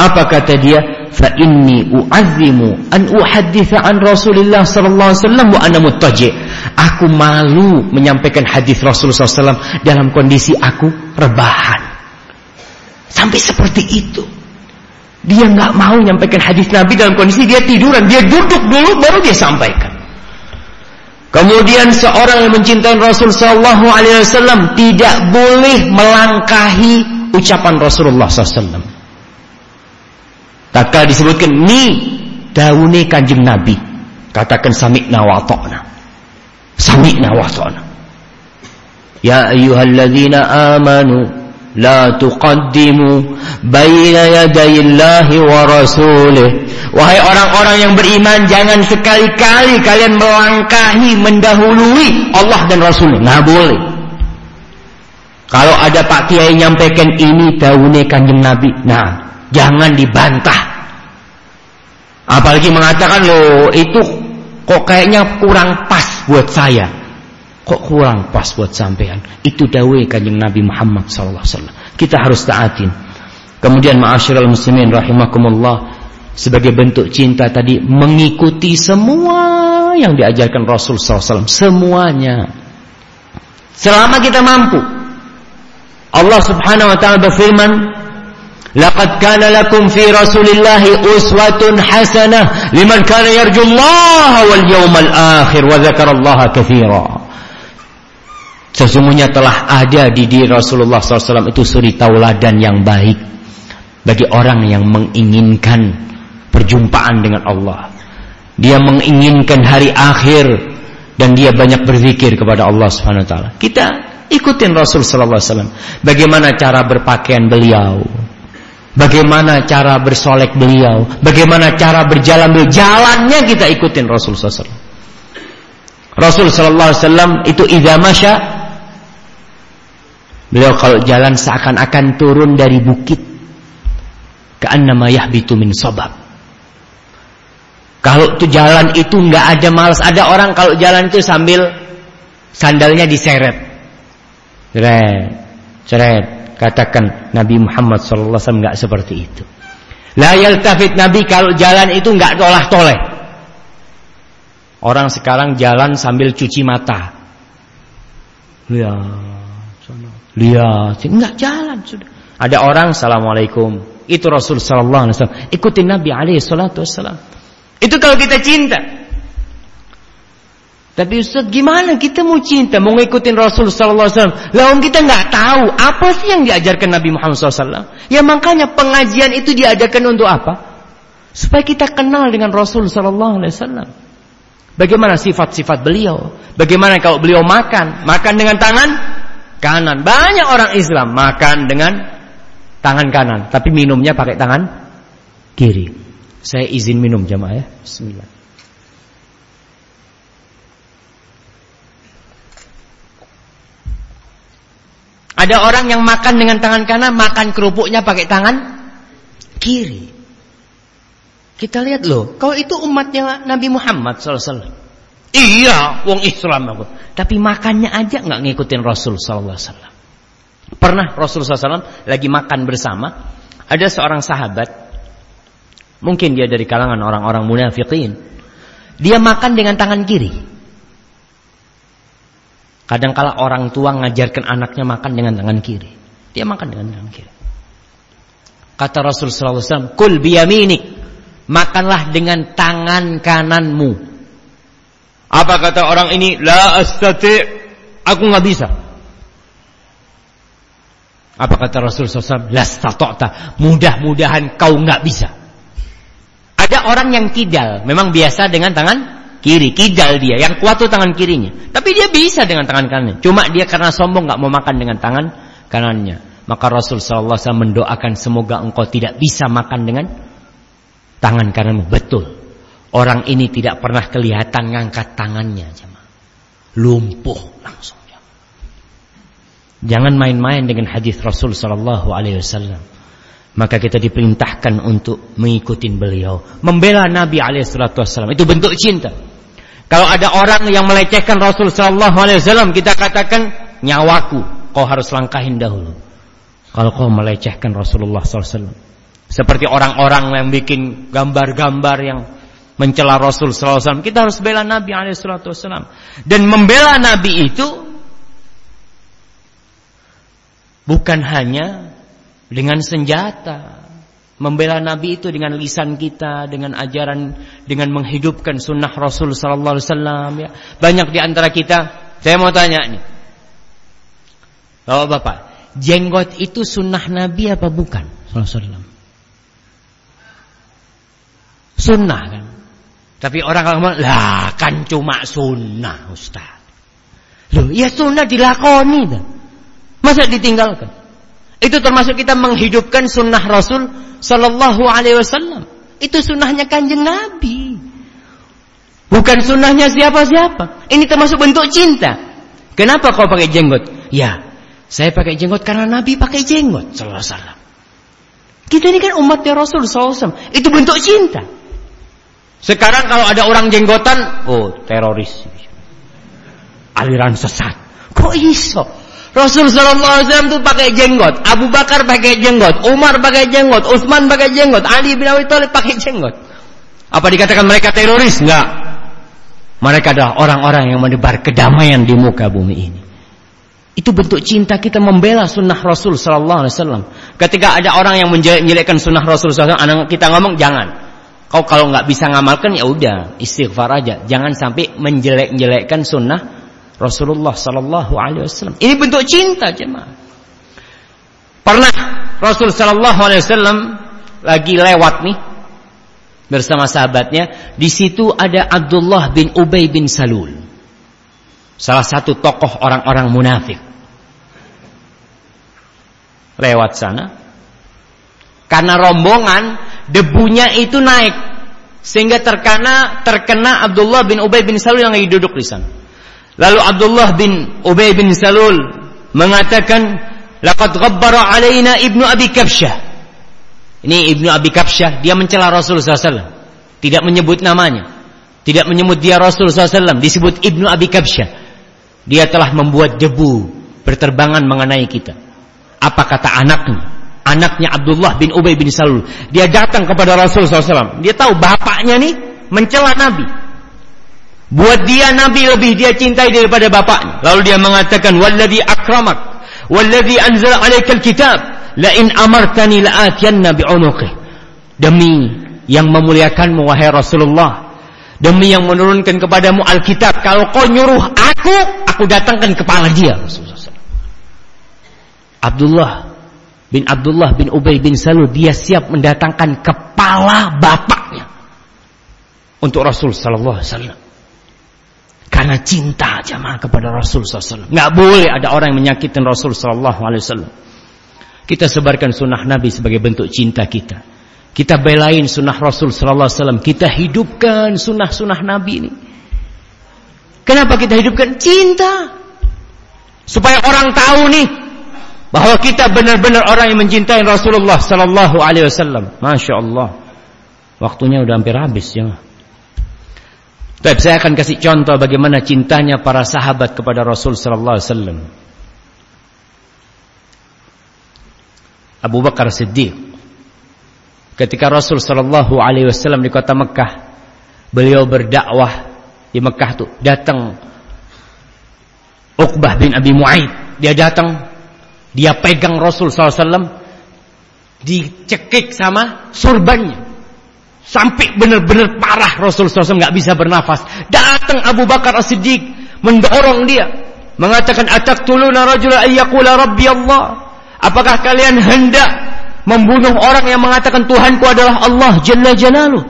Apa kata dia? Fa inni u'azzimu an uhadditha an Rasulillah sallallahu alaihi wasallam wa ana muttaji. Aku malu menyampaikan hadis Rasulullah SAW dalam kondisi aku rebahan. Sampai seperti itu. Dia nggak mau menyampaikan hadis Nabi dalam kondisi dia tiduran, dia duduk dulu baru dia sampaikan. Kemudian seorang yang mencintai Rasul Sallallahu Alaihi Wasallam tidak boleh melangkahi ucapan Rasulullah Tatkala disebutkan ni daune kanjeng Nabi. Katakan sami'na wa ta'na. Sami'na wa ta'na. Ya ayyuhalladzina amanu la tuqaddimu baina yadayillahi wa rasulih. Wahai orang-orang yang beriman, jangan sekali-kali kalian melangkahi, mendahului Allah dan Rasulnya. Nggak boleh. Kalau ada Pak Kiai nyampaikan ini daune kanjeng Nabi, nah Jangan dibantah. Apalagi mengatakan lo itu kok kayaknya kurang pas buat saya. Kok kurang pas buat sampean? Itu dawe kanjeng Nabi Muhammad wasallam. Kita harus taatin. Kemudian ma'asyiral muslimin rahimakumullah sebagai bentuk cinta tadi mengikuti semua yang diajarkan Rasul SAW semuanya selama kita mampu Allah subhanahu wa ta'ala berfirman Laqad kana lakum fi Rasulillahi uswatun hasanah liman kana yarjullaha wal yawmal akhir wa dzakarallaha katsira. Sesungguhnya telah ada di diri Rasulullah SAW itu suri tauladan yang baik bagi orang yang menginginkan perjumpaan dengan Allah. Dia menginginkan hari akhir dan dia banyak berzikir kepada Allah Subhanahu wa taala. Kita ikutin Rasul sallallahu alaihi wasallam. Bagaimana cara berpakaian beliau? Bagaimana cara bersolek beliau? Bagaimana cara berjalan beliau? Jalannya kita ikutin Rasul SAW Rasul SAW itu idha masya Beliau kalau jalan seakan-akan turun dari bukit Ka'annama yahbitu min sobab Kalau itu jalan itu nggak ada malas. Ada orang kalau jalan itu sambil Sandalnya diseret. Seret Seret Katakan Nabi Muhammad SAW nggak seperti itu. La yaltafit Nabi kalau jalan itu nggak tolah toleh. Orang sekarang jalan sambil cuci mata. Lihat, lihat, nggak jalan sudah. Ada orang assalamualaikum. Itu Rasul Sallallahu Alaihi Wasallam. Ikutin Nabi Alaihi Wasallam. Itu kalau kita cinta. Tapi Ustaz gimana kita mau cinta, mau ngikutin Rasul sallallahu alaihi wasallam. Lalu kita nggak tahu apa sih yang diajarkan Nabi Muhammad SAW. Ya makanya pengajian itu diadakan untuk apa? Supaya kita kenal dengan Rasul sallallahu alaihi wasallam. Bagaimana sifat-sifat beliau? Bagaimana kalau beliau makan? Makan dengan tangan kanan. Banyak orang Islam makan dengan tangan kanan, tapi minumnya pakai tangan kiri. Saya izin minum jamaah ya. Bismillah. Ada orang yang makan dengan tangan kanan, makan kerupuknya pakai tangan kiri. Kita lihat loh, kalau itu umatnya Nabi Muhammad SAW. Iya, wong Islam aku. Tapi makannya aja nggak ngikutin Rasul SAW. Pernah Rasul SAW lagi makan bersama, ada seorang sahabat, mungkin dia dari kalangan orang-orang munafikin, dia makan dengan tangan kiri. Kadangkala orang tua ngajarkan anaknya makan dengan tangan kiri. Dia makan dengan tangan kiri. Kata Rasul wasallam, "Kul biyaminik." Makanlah dengan tangan kananmu. Apa kata orang ini? La astati. Aku nggak bisa. Apa kata Rasul SAW? La stata'ta. Mudah-mudahan kau nggak bisa. Ada orang yang tidak, memang biasa dengan tangan kiri, kidal dia. Yang kuat tuh tangan kirinya. Tapi dia bisa dengan tangan kanannya. Cuma dia karena sombong nggak mau makan dengan tangan kanannya. Maka Rasul sallallahu alaihi wasallam mendoakan semoga engkau tidak bisa makan dengan tangan kananmu. Betul. Orang ini tidak pernah kelihatan ngangkat tangannya, jemaah. Lumpuh langsung. Jangan main-main dengan hadis Rasul sallallahu alaihi wasallam maka kita diperintahkan untuk mengikuti beliau, membela Nabi Alaihissalam. Itu bentuk cinta. Kalau ada orang yang melecehkan Rasul Sallallahu Alaihi Wasallam, kita katakan nyawaku, kau harus langkahin dahulu. Kalau kau melecehkan Rasulullah SAW, seperti orang-orang yang bikin gambar-gambar yang mencela Rasul SAW, kita harus bela Nabi Alaihissalam. Dan membela Nabi itu bukan hanya dengan senjata, membela Nabi itu dengan lisan kita, dengan ajaran, dengan menghidupkan sunnah Rasul Sallallahu Alaihi Wasallam. Ya. Banyak di antara kita, saya mau tanya nih, bapak-bapak, jenggot itu sunnah Nabi apa bukan? Sallallahu Alaihi Wasallam. Sunnah kan. Tapi orang kalau lah kan cuma sunnah Ustaz. Loh, ya sunnah dilakoni. Masa ditinggalkan? Itu termasuk kita menghidupkan sunnah Rasul Sallallahu Alaihi Wasallam. Itu sunnahnya kanjeng Nabi. Bukan sunnahnya siapa-siapa. Ini termasuk bentuk cinta. Kenapa kau pakai jenggot? Ya, saya pakai jenggot karena Nabi pakai jenggot. Sallallahu Alaihi Wasallam. Kita ini kan umatnya Rasul SAW. Itu bentuk cinta. Sekarang kalau ada orang jenggotan, oh teroris. Aliran sesat. Kok iso? Rasul sallallahu alaihi wasallam itu pakai jenggot, Abu Bakar pakai jenggot, Umar pakai jenggot, Utsman pakai jenggot, Ali bin Abi Thalib pakai jenggot. Apa dikatakan mereka teroris? Enggak. Mereka adalah orang-orang yang menebar kedamaian di muka bumi ini. Itu bentuk cinta kita membela sunnah Rasul sallallahu alaihi wasallam. Ketika ada orang yang menjelek-jelekkan sunnah Rasul sallallahu alaihi wasallam, kita ngomong jangan. Kau kalau nggak bisa ngamalkan ya udah istighfar aja. Jangan sampai menjelek-jelekkan sunnah Rasulullah sallallahu alaihi wasallam. Ini bentuk cinta jemaah. Pernah Rasul sallallahu alaihi wasallam lagi lewat nih bersama sahabatnya, di situ ada Abdullah bin Ubay bin Salul. Salah satu tokoh orang-orang munafik. Lewat sana. Karena rombongan debunya itu naik sehingga terkena terkena Abdullah bin Ubay bin Salul yang lagi duduk di sana. Lalu Abdullah bin Ubay bin Salul mengatakan, "Laqad ghabbara alaina Ibnu Abi Kabsyah." Ini Ibnu Abi Kabsyah, dia mencela Rasul SAW. Tidak menyebut namanya. Tidak menyebut dia Rasul SAW. Disebut Ibnu Abi Kabsyah. Dia telah membuat debu berterbangan mengenai kita. Apa kata anaknya? Anaknya Abdullah bin Ubay bin Salul. Dia datang kepada Rasul SAW. Dia tahu bapaknya nih mencela Nabi. Buat dia Nabi lebih dia cintai daripada bapaknya. Lalu dia mengatakan, "Walladhi akramak, walladhi anzala 'alaikal kitab, la in amartani bi'unuqi." Demi yang memuliakanmu wahai Rasulullah, demi yang menurunkan kepadamu Alkitab, kalau kau nyuruh aku, aku datangkan kepala dia. Abdullah bin Abdullah bin Ubay bin Salul dia siap mendatangkan kepala bapaknya untuk Rasul sallallahu wasallam. Karena cinta jamaah kepada Rasul SAW. Nggak boleh ada orang yang menyakitkan Rasul SAW. Kita sebarkan sunnah Nabi sebagai bentuk cinta kita. Kita belain sunnah Rasul SAW. Kita hidupkan sunnah-sunnah Nabi ini. Kenapa kita hidupkan? Cinta. Supaya orang tahu nih bahwa kita benar-benar orang yang mencintai Rasulullah sallallahu alaihi wasallam. Masya Allah. Waktunya udah hampir habis ya. Baik, saya akan kasih contoh bagaimana cintanya para sahabat kepada Rasul sallallahu alaihi wasallam. Abu Bakar Siddiq. Ketika Rasul sallallahu alaihi wasallam di kota Mekah, beliau berdakwah di Mekah tuh datang Uqbah bin Abi Mu'aid. Dia datang dia pegang Rasul SAW dicekik sama surbannya sampai benar-benar parah Rasul SAW nggak bisa bernafas datang Abu Bakar As-Siddiq mendorong dia mengatakan ataqtuluna rajula ayyaqula rabbi Allah apakah kalian hendak membunuh orang yang mengatakan Tuhanku adalah Allah Jalla Jalaluh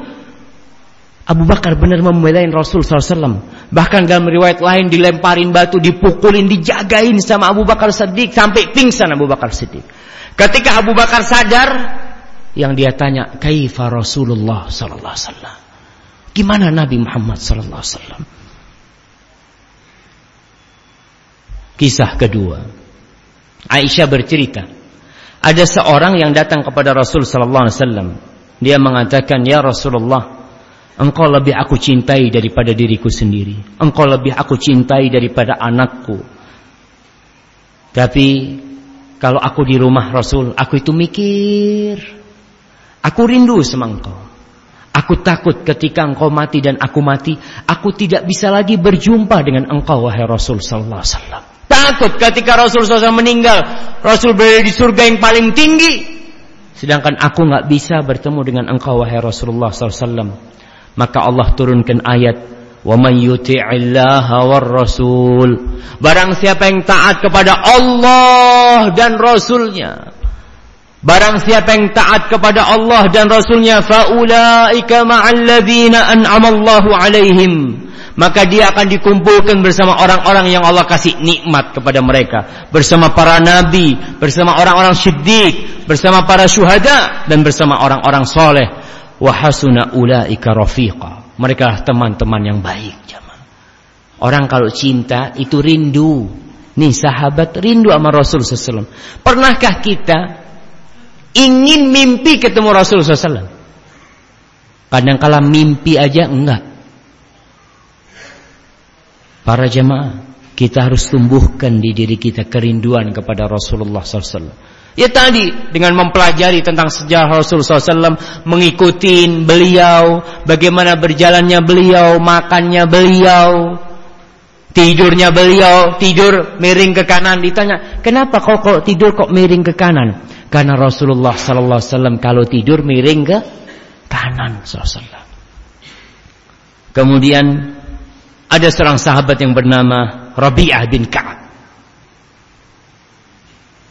Abu Bakar benar membelain Rasul SAW. Bahkan dalam riwayat lain dilemparin batu, dipukulin, dijagain sama Abu Bakar Siddiq sampai pingsan Abu Bakar Siddiq. Ketika Abu Bakar sadar, yang dia tanya, "Kaifa Rasulullah sallallahu alaihi wasallam?" Gimana Nabi Muhammad sallallahu alaihi wasallam? Kisah kedua. Aisyah bercerita, ada seorang yang datang kepada Rasul sallallahu alaihi wasallam. Dia mengatakan, "Ya Rasulullah, Engkau lebih aku cintai daripada diriku sendiri. Engkau lebih aku cintai daripada anakku. Tapi kalau aku di rumah Rasul, aku itu mikir. Aku rindu sama engkau. Aku takut ketika engkau mati dan aku mati, aku tidak bisa lagi berjumpa dengan engkau wahai Rasul sallallahu alaihi wasallam. Takut ketika Rasul SAW meninggal, Rasul berada di surga yang paling tinggi. Sedangkan aku nggak bisa bertemu dengan engkau wahai Rasulullah SAW maka Allah turunkan ayat wa man yuti'illaha war rasul barang siapa yang taat kepada Allah dan rasulnya barang siapa yang taat kepada Allah dan rasulnya faulaika ma'al ladzina an'amallahu alaihim maka dia akan dikumpulkan bersama orang-orang yang Allah kasih nikmat kepada mereka bersama para nabi bersama orang-orang siddiq bersama para syuhada dan bersama orang-orang soleh wahasuna ulaika rafiqa. Mereka teman-teman yang baik, jemaah. Orang kalau cinta itu rindu. Nih sahabat rindu sama Rasul SAW. Pernahkah kita ingin mimpi ketemu Rasul SAW? Kadang-kala mimpi aja enggak. Para jemaah, kita harus tumbuhkan di diri kita kerinduan kepada Rasulullah SAW. Ya tadi dengan mempelajari tentang sejarah Rasulullah SAW, mengikuti beliau, bagaimana berjalannya beliau, makannya beliau, tidurnya beliau, tidur miring ke kanan. Ditanya, kenapa kok kok tidur kok miring ke kanan? Karena Rasulullah SAW kalau tidur miring ke kanan. SAW. Kemudian ada seorang sahabat yang bernama Rabi'ah bin Ka'ab.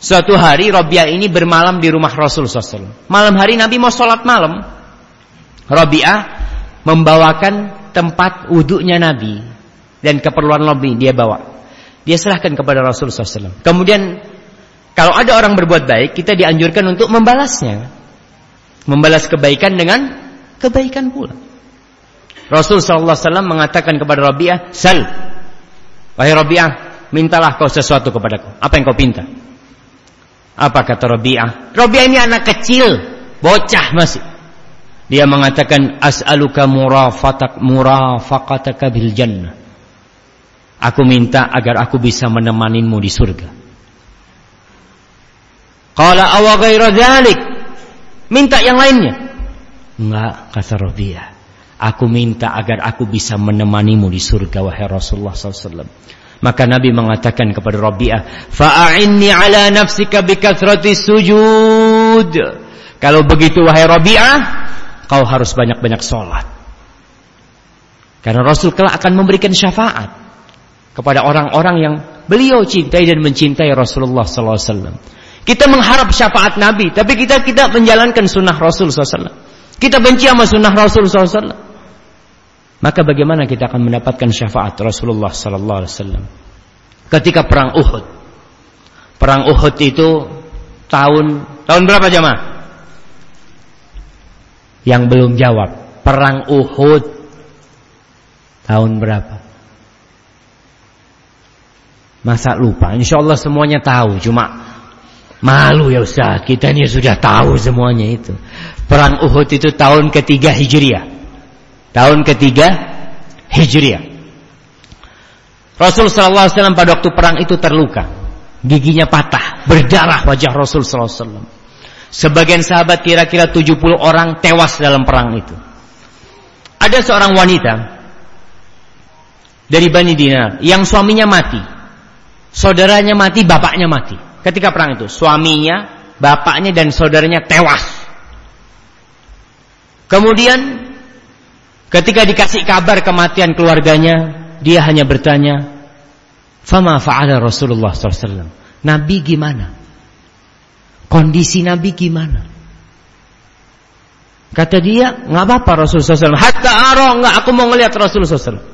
Suatu hari Robiah ini bermalam di rumah Rasul SAW. Malam hari Nabi mau sholat malam. Robiah membawakan tempat wudhunya Nabi. Dan keperluan Nabi dia bawa. Dia serahkan kepada Rasul SAW. Kemudian kalau ada orang berbuat baik, kita dianjurkan untuk membalasnya. Membalas kebaikan dengan kebaikan pula. Rasul SAW mengatakan kepada Rabi'ah, Sal, wahai Rabi'ah, mintalah kau sesuatu kepadaku. Apa yang kau pinta? Apa kata Rabi'ah? Rabi'ah ini anak kecil, bocah masih. Dia mengatakan as'aluka murafatak murafaqataka bil jannah. Aku minta agar aku bisa menemanimu di surga. Qala aw ghaira dzalik? Minta yang lainnya. Enggak, kata Rabi'ah. Aku minta agar aku bisa menemanimu di surga wahai Rasulullah sallallahu maka Nabi mengatakan kepada Rabi'ah, "Fa'inni ala nafsika bikathrati sujud." Kalau begitu wahai Rabi'ah, kau harus banyak-banyak sholat. Karena Rasul kelak akan memberikan syafaat kepada orang-orang yang beliau cintai dan mencintai Rasulullah SAW. Kita mengharap syafaat Nabi, tapi kita tidak menjalankan sunnah Rasul SAW. Kita benci sama sunnah Rasul SAW. Maka bagaimana kita akan mendapatkan syafaat Rasulullah sallallahu? Ketika perang Uhud. Perang Uhud itu tahun tahun berapa jemaah? Yang belum jawab. Perang Uhud tahun berapa? Masa lupa? Insya Allah semuanya tahu. Cuma Malu ya Ustaz, kita ini sudah tahu semuanya itu. Perang Uhud itu tahun ketiga Hijriah. Tahun ketiga Hijriah. Rasul sallallahu alaihi wasallam pada waktu perang itu terluka. Giginya patah, berdarah wajah Rasul sallallahu alaihi wasallam. Sebagian sahabat kira-kira 70 orang tewas dalam perang itu. Ada seorang wanita dari Bani Dinar yang suaminya mati. Saudaranya mati, bapaknya mati ketika perang itu. Suaminya, bapaknya dan saudaranya tewas. Kemudian ketika dikasih kabar kematian keluarganya, dia hanya bertanya, "Fama fa'ala Rasulullah SAW?" Nabi gimana? Kondisi Nabi gimana? Kata dia, nggak apa-apa Rasulullah SAW. Hatta aro, nggak aku mau ngelihat Rasulullah SAW.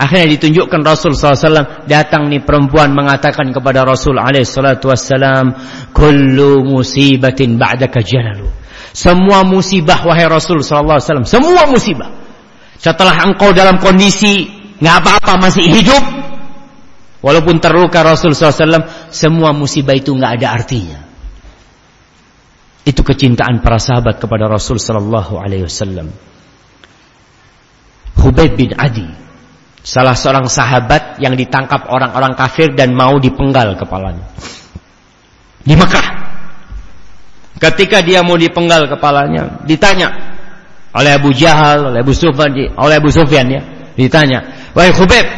Akhirnya ditunjukkan Rasul SAW datang nih perempuan mengatakan kepada Rasul wassalam, "Kullu musibatin ba'daka jalalu." Semua musibah wahai Rasul SAW, semua musibah. Setelah engkau dalam kondisi nggak apa-apa masih hidup, walaupun terluka Rasul SAW, semua musibah itu nggak ada artinya. Itu kecintaan para sahabat kepada Rasul Sallallahu Alaihi Wasallam. Bin Adi Salah seorang sahabat yang ditangkap orang-orang kafir dan mau dipenggal kepalanya. Di Mekah. Ketika dia mau dipenggal kepalanya, ditanya oleh Abu Jahal, oleh Abu Sufyan, oleh Abu Sufyan ya, ditanya, "Wahai Khubayb,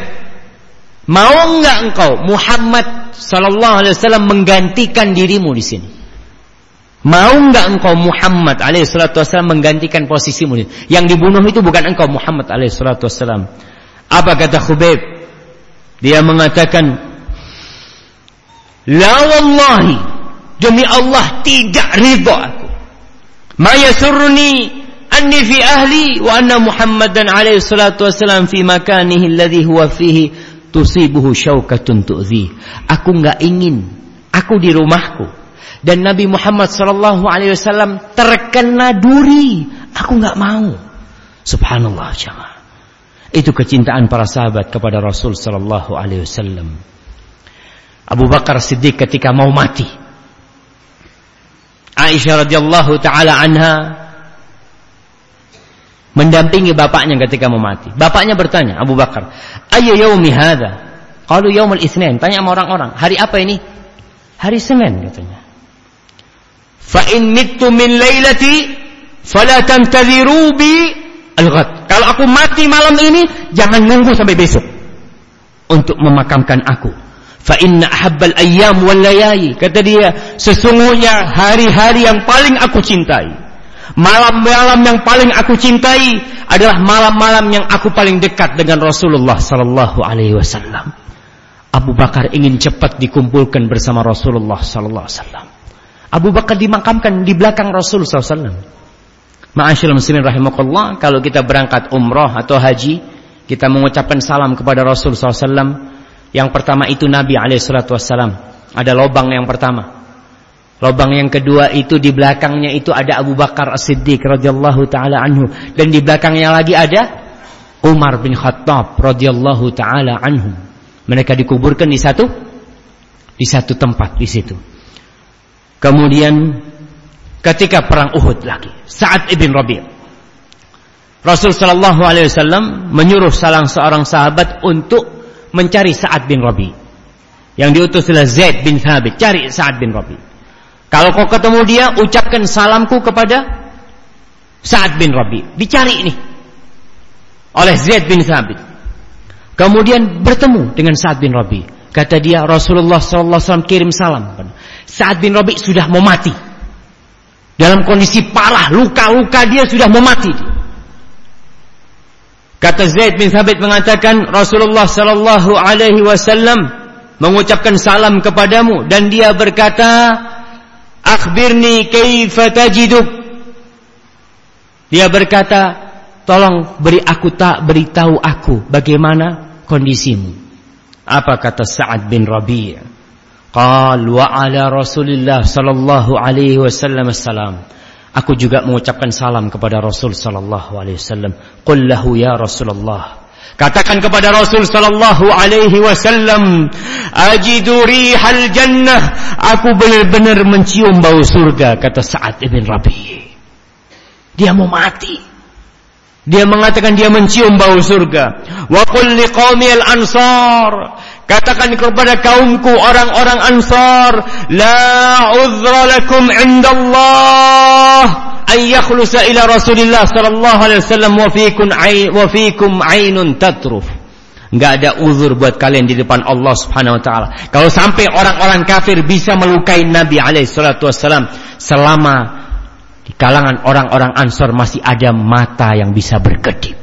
mau enggak engkau Muhammad sallallahu alaihi wasallam menggantikan dirimu di sini?" Mau enggak engkau Muhammad alaihi wasallam menggantikan posisimu? Yang dibunuh itu bukan engkau Muhammad alaihi wasallam, apa kata Khubayb? Dia mengatakan, La wallahi, demi Allah tidak ridha aku. Ma yasurni anni fi ahli wa anna Muhammadan alaihi salatu wasalam fi makanihi alladhi huwa fihi tusibuhu syaukatun tu'zi. Aku enggak ingin aku di rumahku dan Nabi Muhammad sallallahu alaihi wasallam terkena duri. Aku enggak mau. Subhanallah jemaah. Itu kecintaan para sahabat kepada Rasul sallallahu alaihi wasallam. Abu Bakar Siddiq ketika mau mati. Aisyah radhiyallahu taala anha mendampingi bapaknya ketika mau mati. Bapaknya bertanya, Abu Bakar, "Ayyu yaumi hadza?" Qalu yaumul itsnin. Tanya sama orang-orang, "Hari apa ini?" Hari Senin katanya. Fa in mittu min lailati fala tantadhiru bi al-ghad. Kalau aku mati malam ini, jangan nunggu sampai besok untuk memakamkan aku. Fa inna ahabbal ayyam wal layali. Kata dia, sesungguhnya hari-hari yang paling aku cintai, malam-malam yang paling aku cintai adalah malam-malam yang aku paling dekat dengan Rasulullah sallallahu alaihi wasallam. Abu Bakar ingin cepat dikumpulkan bersama Rasulullah sallallahu alaihi wasallam. Abu Bakar dimakamkan di belakang Rasul sallallahu alaihi wasallam. Ma'asyiral muslimin rahimakumullah, kalau kita berangkat umroh atau haji, kita mengucapkan salam kepada Rasul SAW. Yang pertama itu Nabi SAW. Ada lobang yang pertama. Lobang yang kedua itu di belakangnya itu ada Abu Bakar As-Siddiq radhiyallahu taala anhu dan di belakangnya lagi ada Umar bin Khattab radhiyallahu taala anhu. Mereka dikuburkan di satu di satu tempat di situ. Kemudian ketika perang Uhud lagi. Sa'ad ibn Rabi' Rasul sallallahu alaihi wasallam menyuruh salah seorang sahabat untuk mencari Sa'ad bin Rabi. Yang diutus oleh Zaid bin Thabit, cari Sa'ad bin Rabi. Kalau kau ketemu dia, ucapkan salamku kepada Sa'ad bin Rabi. Dicari ini oleh Zaid bin Thabit. Kemudian bertemu dengan Sa'ad bin Rabi. Kata dia Rasulullah wasallam kirim salam. Sa'ad bin Rabi sudah mau mati dalam kondisi parah, luka-luka dia sudah mau. Kata Zaid bin Thabit mengatakan Rasulullah sallallahu alaihi wasallam mengucapkan salam kepadamu dan dia berkata, "Akhbirni kaifa tajiduk?" Dia berkata, tolong beri aku tak beritahu aku bagaimana kondisimu. Apa kata Sa'ad bin Rabi'? Qal wa ala Rasulillah sallallahu alaihi wasallam assalam. Aku juga mengucapkan salam kepada Rasul sallallahu alaihi wasallam. Qul lahu ya Rasulullah. Katakan kepada Rasul sallallahu alaihi wasallam, "Ajidu rihal jannah." Aku benar-benar mencium bau surga, kata Sa'ad bin Rabi. Dia mau mati. Dia mengatakan dia mencium bau surga. Wa qul liqaumil ansar. Katakan kepada kaumku orang-orang ansar, la uzra lakum indallah an yakhlusa ila Rasulillah sallallahu alaihi wasallam wa fiikum wa fiikum ainun tatruf. Enggak ada uzur buat kalian di depan Allah Subhanahu wa taala. Kalau sampai orang-orang kafir bisa melukai Nabi alaihi salatu wasallam selama di kalangan orang-orang Ansor masih ada mata yang bisa berkedip.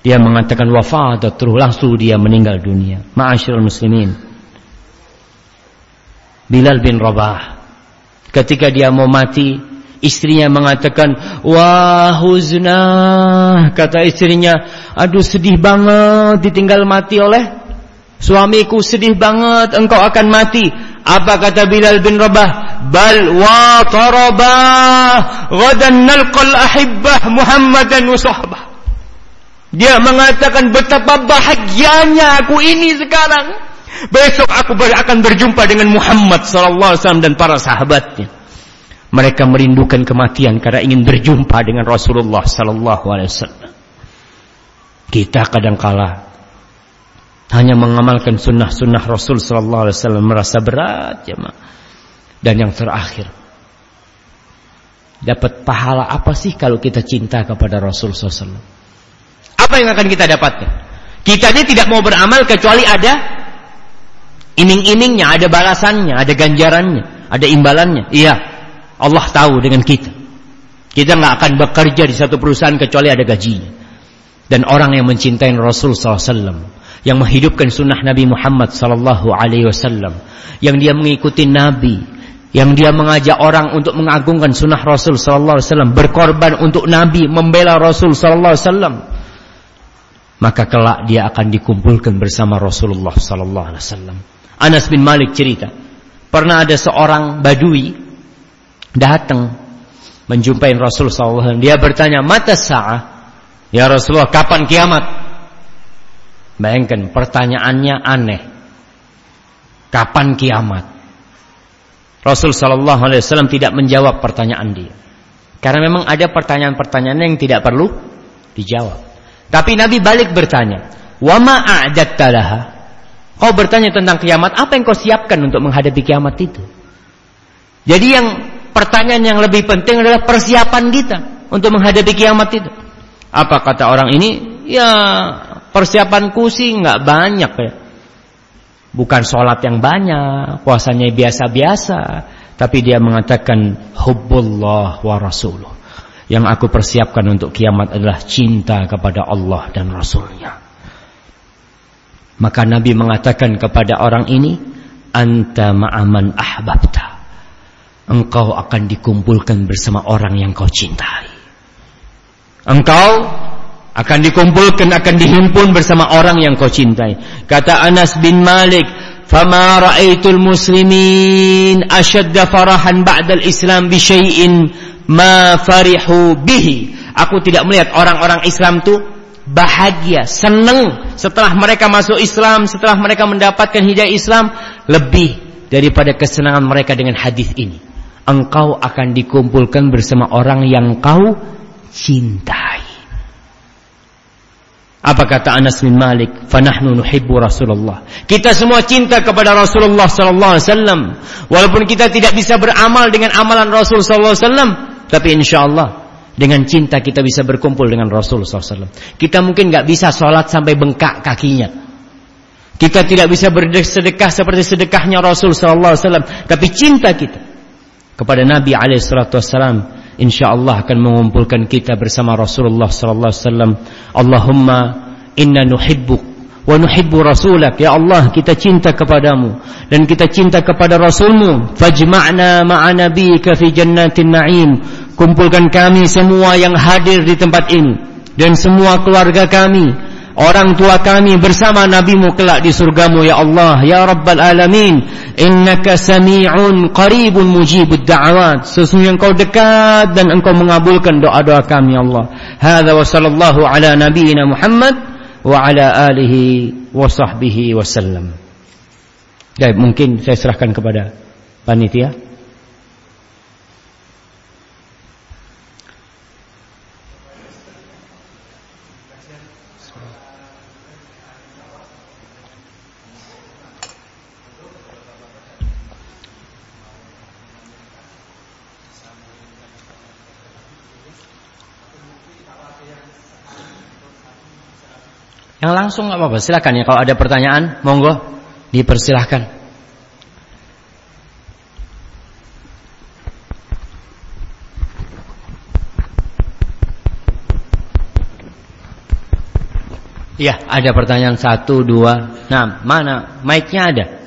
Dia mengatakan wafat terus langsung dia meninggal dunia. Ma'asyiral muslimin. Bilal bin Rabah ketika dia mau mati istrinya mengatakan wah huzna kata istrinya aduh sedih banget ditinggal mati oleh Suamiku sedih banget engkau akan mati. Apa kata Bilal bin Rabah? Bal wa tarabah gadan nalqal ahibbah Muhammadan wa sahbah. Dia mengatakan betapa bahagianya aku ini sekarang. Besok aku akan berjumpa dengan Muhammad sallallahu alaihi wasallam dan para sahabatnya. Mereka merindukan kematian karena ingin berjumpa dengan Rasulullah sallallahu alaihi wasallam. Kita kadang-kala hanya mengamalkan sunnah-sunnah Rasul Sallallahu Alaihi Wasallam merasa berat ma. Dan yang terakhir, dapat pahala apa sih kalau kita cinta kepada Rasul SAW? Apa yang akan kita dapatkan? Kita ini tidak mau beramal kecuali ada iming-imingnya, ada balasannya, ada ganjarannya, ada imbalannya. Iya, Allah tahu dengan kita. Kita nggak akan bekerja di satu perusahaan kecuali ada gajinya. Dan orang yang mencintai Rasul SAW yang menghidupkan sunnah Nabi Muhammad sallallahu alaihi wasallam, yang dia mengikuti Nabi, yang dia mengajak orang untuk mengagungkan sunnah Rasul sallallahu alaihi wasallam, berkorban untuk Nabi, membela Rasul sallallahu alaihi wasallam, maka kelak dia akan dikumpulkan bersama Rasulullah sallallahu alaihi wasallam. Anas bin Malik cerita, pernah ada seorang badui datang menjumpai Rasul sallallahu alaihi wasallam. Dia bertanya, "Mata sa'ah?" Ya Rasulullah, kapan kiamat? Bayangkan pertanyaannya aneh. Kapan kiamat? Rasul Shallallahu Alaihi Wasallam tidak menjawab pertanyaan dia. Karena memang ada pertanyaan-pertanyaan yang tidak perlu dijawab. Tapi Nabi balik bertanya, Wama a'dat talaha. Kau bertanya tentang kiamat, apa yang kau siapkan untuk menghadapi kiamat itu? Jadi yang pertanyaan yang lebih penting adalah persiapan kita untuk menghadapi kiamat itu. Apa kata orang ini? Ya Persiapanku sih nggak banyak ya. Bukan sholat yang banyak, puasanya biasa-biasa. Tapi dia mengatakan hubbullah wa rasuluh. Yang aku persiapkan untuk kiamat adalah cinta kepada Allah dan Rasulnya. Maka Nabi mengatakan kepada orang ini, Anta ma'aman ahbabta. Engkau akan dikumpulkan bersama orang yang kau cintai. Engkau akan dikumpulkan akan dihimpun bersama orang yang kau cintai. Kata Anas bin Malik fama ra'aitul muslimin ashadda farahan ba'dal islam bi syai'in ma farihu bihi. Aku tidak melihat orang-orang Islam tu bahagia senang setelah mereka masuk Islam setelah mereka mendapatkan hidayah Islam lebih daripada kesenangan mereka dengan hadis ini. Engkau akan dikumpulkan bersama orang yang kau cintai apa kata Anas bin Malik? Fanahnu nuhibbu Rasulullah. Kita semua cinta kepada Rasulullah sallallahu alaihi wasallam. Walaupun kita tidak bisa beramal dengan amalan Rasul sallallahu alaihi wasallam, tapi insyaallah dengan cinta kita bisa berkumpul dengan Rasul sallallahu alaihi wasallam. Kita mungkin nggak bisa sholat sampai bengkak kakinya. Kita tidak bisa bersedekah seperti sedekahnya Rasul sallallahu alaihi wasallam, tapi cinta kita kepada Nabi alaihi salatu wasallam insyaallah akan mengumpulkan kita bersama Rasulullah sallallahu alaihi wasallam. Allahumma inna nuhibbuk wa nuhibbu rasulak. Ya Allah kita cinta kepadamu dan kita cinta kepada rasulmu. Fajma'na ma'a nabiyyika fi jannatin na'im. Kumpulkan kami semua yang hadir di tempat ini dan semua keluarga kami, orang tua kami bersama nabimu kelak di surgamu ya Allah ya Rabbal Alamin. Innaka sami'un qaribun mujibud da'awat. Sesungguhnya engkau dekat dan engkau mengabulkan doa-doa kami ya Allah. Hadza wa sallallahu ala nabiyyina Muhammad wa ala alihi wa sahbihi wasallam Baik, mungkin saya serahkan kepada panitia. Yang langsung nggak apa-apa, silakan ya kalau ada pertanyaan, monggo. Dipersilahkan. Ya, ada pertanyaan satu, dua. Nah, mana? Mic-nya ada.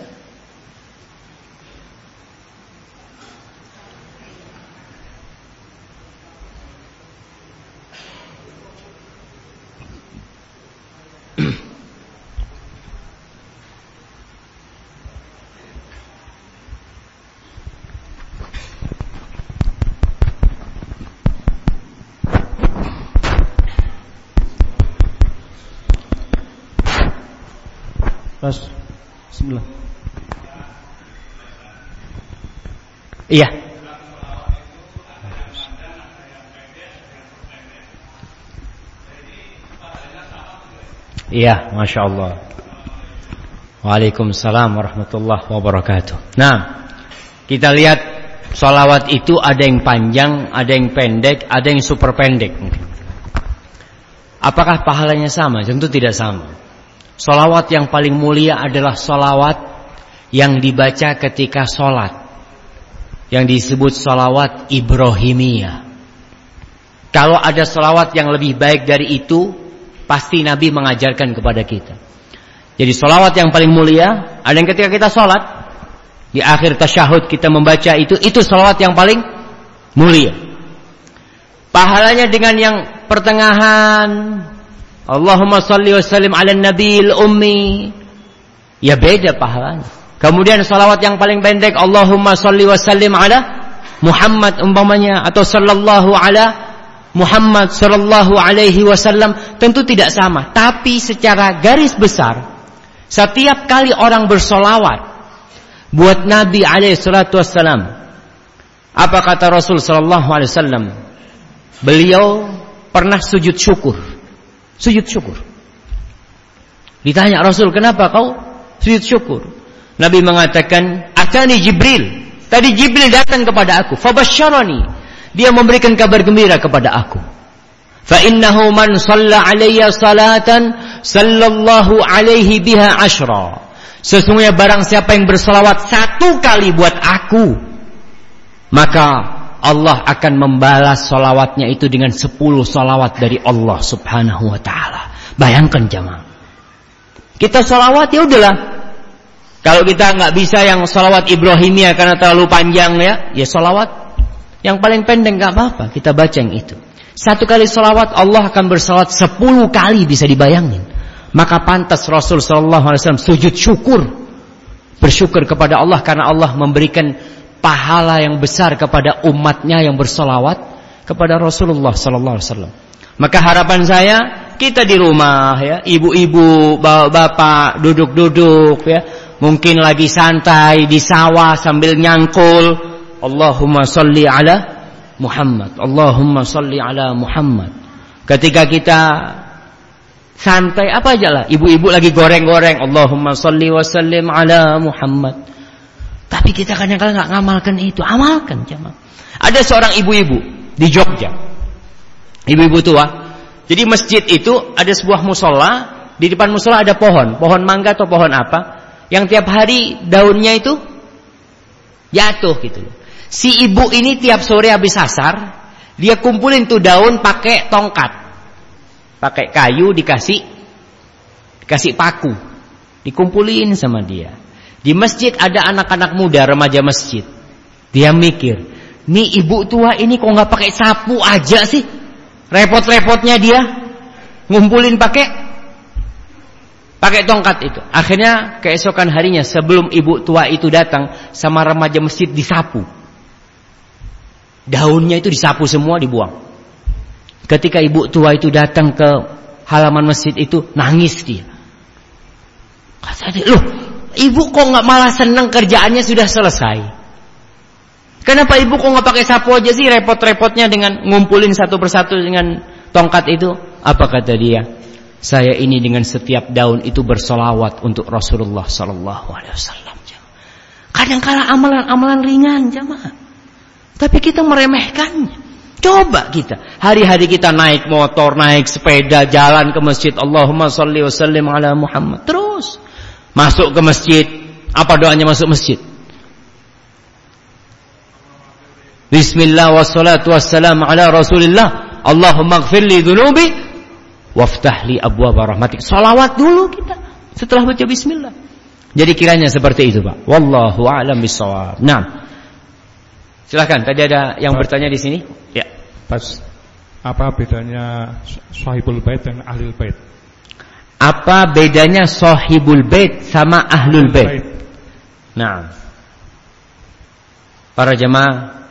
Iya. Iya, masya Allah. Waalaikumsalam warahmatullahi wabarakatuh. Nah, kita lihat solawat itu ada yang panjang, ada yang pendek, ada yang super pendek. Apakah pahalanya sama? Tentu tidak sama. Solawat yang paling mulia adalah solawat yang dibaca ketika sholat yang disebut salawat Ibrahimiyah. Kalau ada salawat yang lebih baik dari itu, pasti Nabi mengajarkan kepada kita. Jadi salawat yang paling mulia, ada yang ketika kita sholat, di akhir tasyahud kita membaca itu, itu salawat yang paling mulia. Pahalanya dengan yang pertengahan, Allahumma salli wa sallim ala nabil ummi, ya beda pahalanya. Kemudian salawat yang paling pendek Allahumma salli wa sallim ala Muhammad umpamanya atau sallallahu ala Muhammad sallallahu alaihi wasallam tentu tidak sama, tapi secara garis besar setiap kali orang bersolawat buat Nabi alaihi salatu wassalam apa kata Rasul sallallahu alaihi wasallam? Beliau pernah sujud syukur. Sujud syukur. Ditanya Rasul, "Kenapa kau sujud syukur?" Nabi mengatakan, "Atani Jibril." Tadi Jibril datang kepada aku, fabasyarani. Dia memberikan kabar gembira kepada aku. Fa innahu man shalla alayya salatan sallallahu alaihi biha ashra. Sesungguhnya barang siapa yang berselawat satu kali buat aku, maka Allah akan membalas solawatnya itu dengan sepuluh solawat dari Allah subhanahu wa ta'ala. Bayangkan jamaah. Kita solawat ya udahlah. Kalau kita nggak bisa yang salawat Ibrahimia karena terlalu panjang ya, ya salawat yang paling pendek nggak apa-apa. Kita baca yang itu. Satu kali salawat Allah akan bersalawat sepuluh kali bisa dibayangin. Maka pantas Rasul Shallallahu Alaihi Wasallam sujud syukur, bersyukur kepada Allah karena Allah memberikan pahala yang besar kepada umatnya yang bersalawat kepada Rasulullah Sallallahu Alaihi Wasallam. Maka harapan saya kita di rumah ya, ibu-ibu, bapak-bapak duduk-duduk ya, mungkin lagi santai di sawah sambil nyangkul. Allahumma salli ala Muhammad. Allahumma salli ala Muhammad. Ketika kita santai apa aja lah. Ibu-ibu lagi goreng-goreng. Allahumma salli wa sallim ala Muhammad. Tapi kita kadang-kadang nggak ngamalkan itu. Amalkan jemaah. Ada seorang ibu-ibu di Jogja. Ibu-ibu tua. Jadi masjid itu ada sebuah musola. Di depan musola ada pohon. Pohon mangga atau pohon apa yang tiap hari daunnya itu jatuh gitu. Si ibu ini tiap sore habis asar, dia kumpulin tuh daun pakai tongkat. Pakai kayu dikasih dikasih paku. Dikumpulin sama dia. Di masjid ada anak-anak muda remaja masjid. Dia mikir, nih ibu tua ini kok nggak pakai sapu aja sih? Repot-repotnya dia ngumpulin pakai pakai tongkat itu. Akhirnya keesokan harinya sebelum ibu tua itu datang sama remaja masjid disapu. Daunnya itu disapu semua dibuang. Ketika ibu tua itu datang ke halaman masjid itu nangis dia. Kata dia, loh ibu kok nggak malah senang kerjaannya sudah selesai? Kenapa ibu kok nggak pakai sapu aja sih repot-repotnya dengan ngumpulin satu persatu dengan tongkat itu? Apa kata dia? Saya ini dengan setiap daun itu bersolawat untuk Rasulullah Sallallahu Alaihi Wasallam. Kadang-kala amalan-amalan ringan jamaah. Tapi kita meremehkannya. Coba kita hari-hari kita naik motor, naik sepeda, jalan ke masjid. Allahumma salli wa sallim ala Muhammad. Terus masuk ke masjid. Apa doanya masuk masjid? Bismillah wassalatu wassalamu ala Rasulillah. Allahumma gfir li dhunubi waftah li abwaaba rahmatik. Salawat dulu kita setelah baca bismillah. Jadi kiranya seperti itu, Pak. Wallahu a'lam bissawab. Nah. Silahkan, tadi ada yang bertanya di sini. Ya. Pas apa bedanya sahibul bait dan ahlul bait? Apa bedanya sahibul bait sama ahlul bait? Nah. Para jemaah,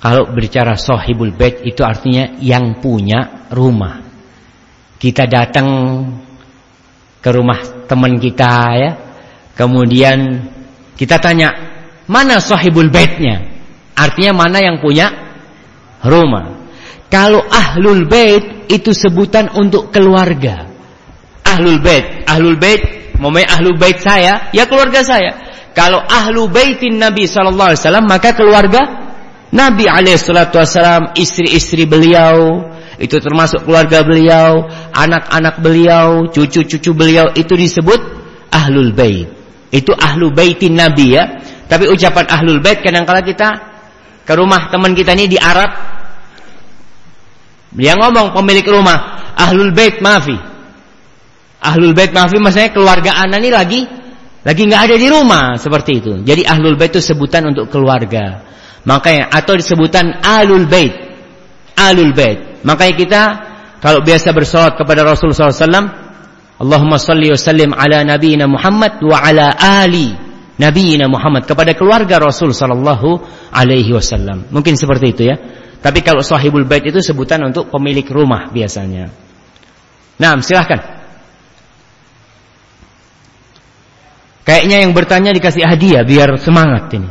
kalau berbicara sahibul bait itu artinya yang punya rumah. Kita datang ke rumah teman kita ya. Kemudian kita tanya, "Mana sahibul baitnya?" Artinya mana yang punya rumah. Kalau ahlul bait itu sebutan untuk keluarga. Ahlul bait, ahlul bait, mau ahlul bait saya, ya keluarga saya. Kalau ahlu baitin Nabi sallallahu alaihi wasallam maka keluarga Nabi alaihi salatu wasallam, istri-istri beliau, itu termasuk keluarga beliau, anak-anak beliau, cucu-cucu beliau itu disebut ahlul bait. Itu ahlu baitin Nabi ya. Tapi ucapan ahlul bait kadang-kala kita ke rumah teman kita ini di Arab. Dia ngomong pemilik rumah, Ahlul Bait maafi. Ahlul Bait maafi maksudnya keluarga anak ini lagi lagi nggak ada di rumah seperti itu. Jadi Ahlul Bait itu sebutan untuk keluarga. Makanya atau disebutan Ahlul Bait. Ahlul Bait. Makanya kita kalau biasa bersolat kepada Rasulullah SAW, Allahumma salli wa sallim ala nabiyina Muhammad wa ala ali Nabi Muhammad kepada keluarga Rasul sallallahu alaihi wasallam. Mungkin seperti itu ya. Tapi kalau sahibul bait itu sebutan untuk pemilik rumah biasanya. Nah, silahkan. Kayaknya yang bertanya dikasih hadiah biar semangat ini.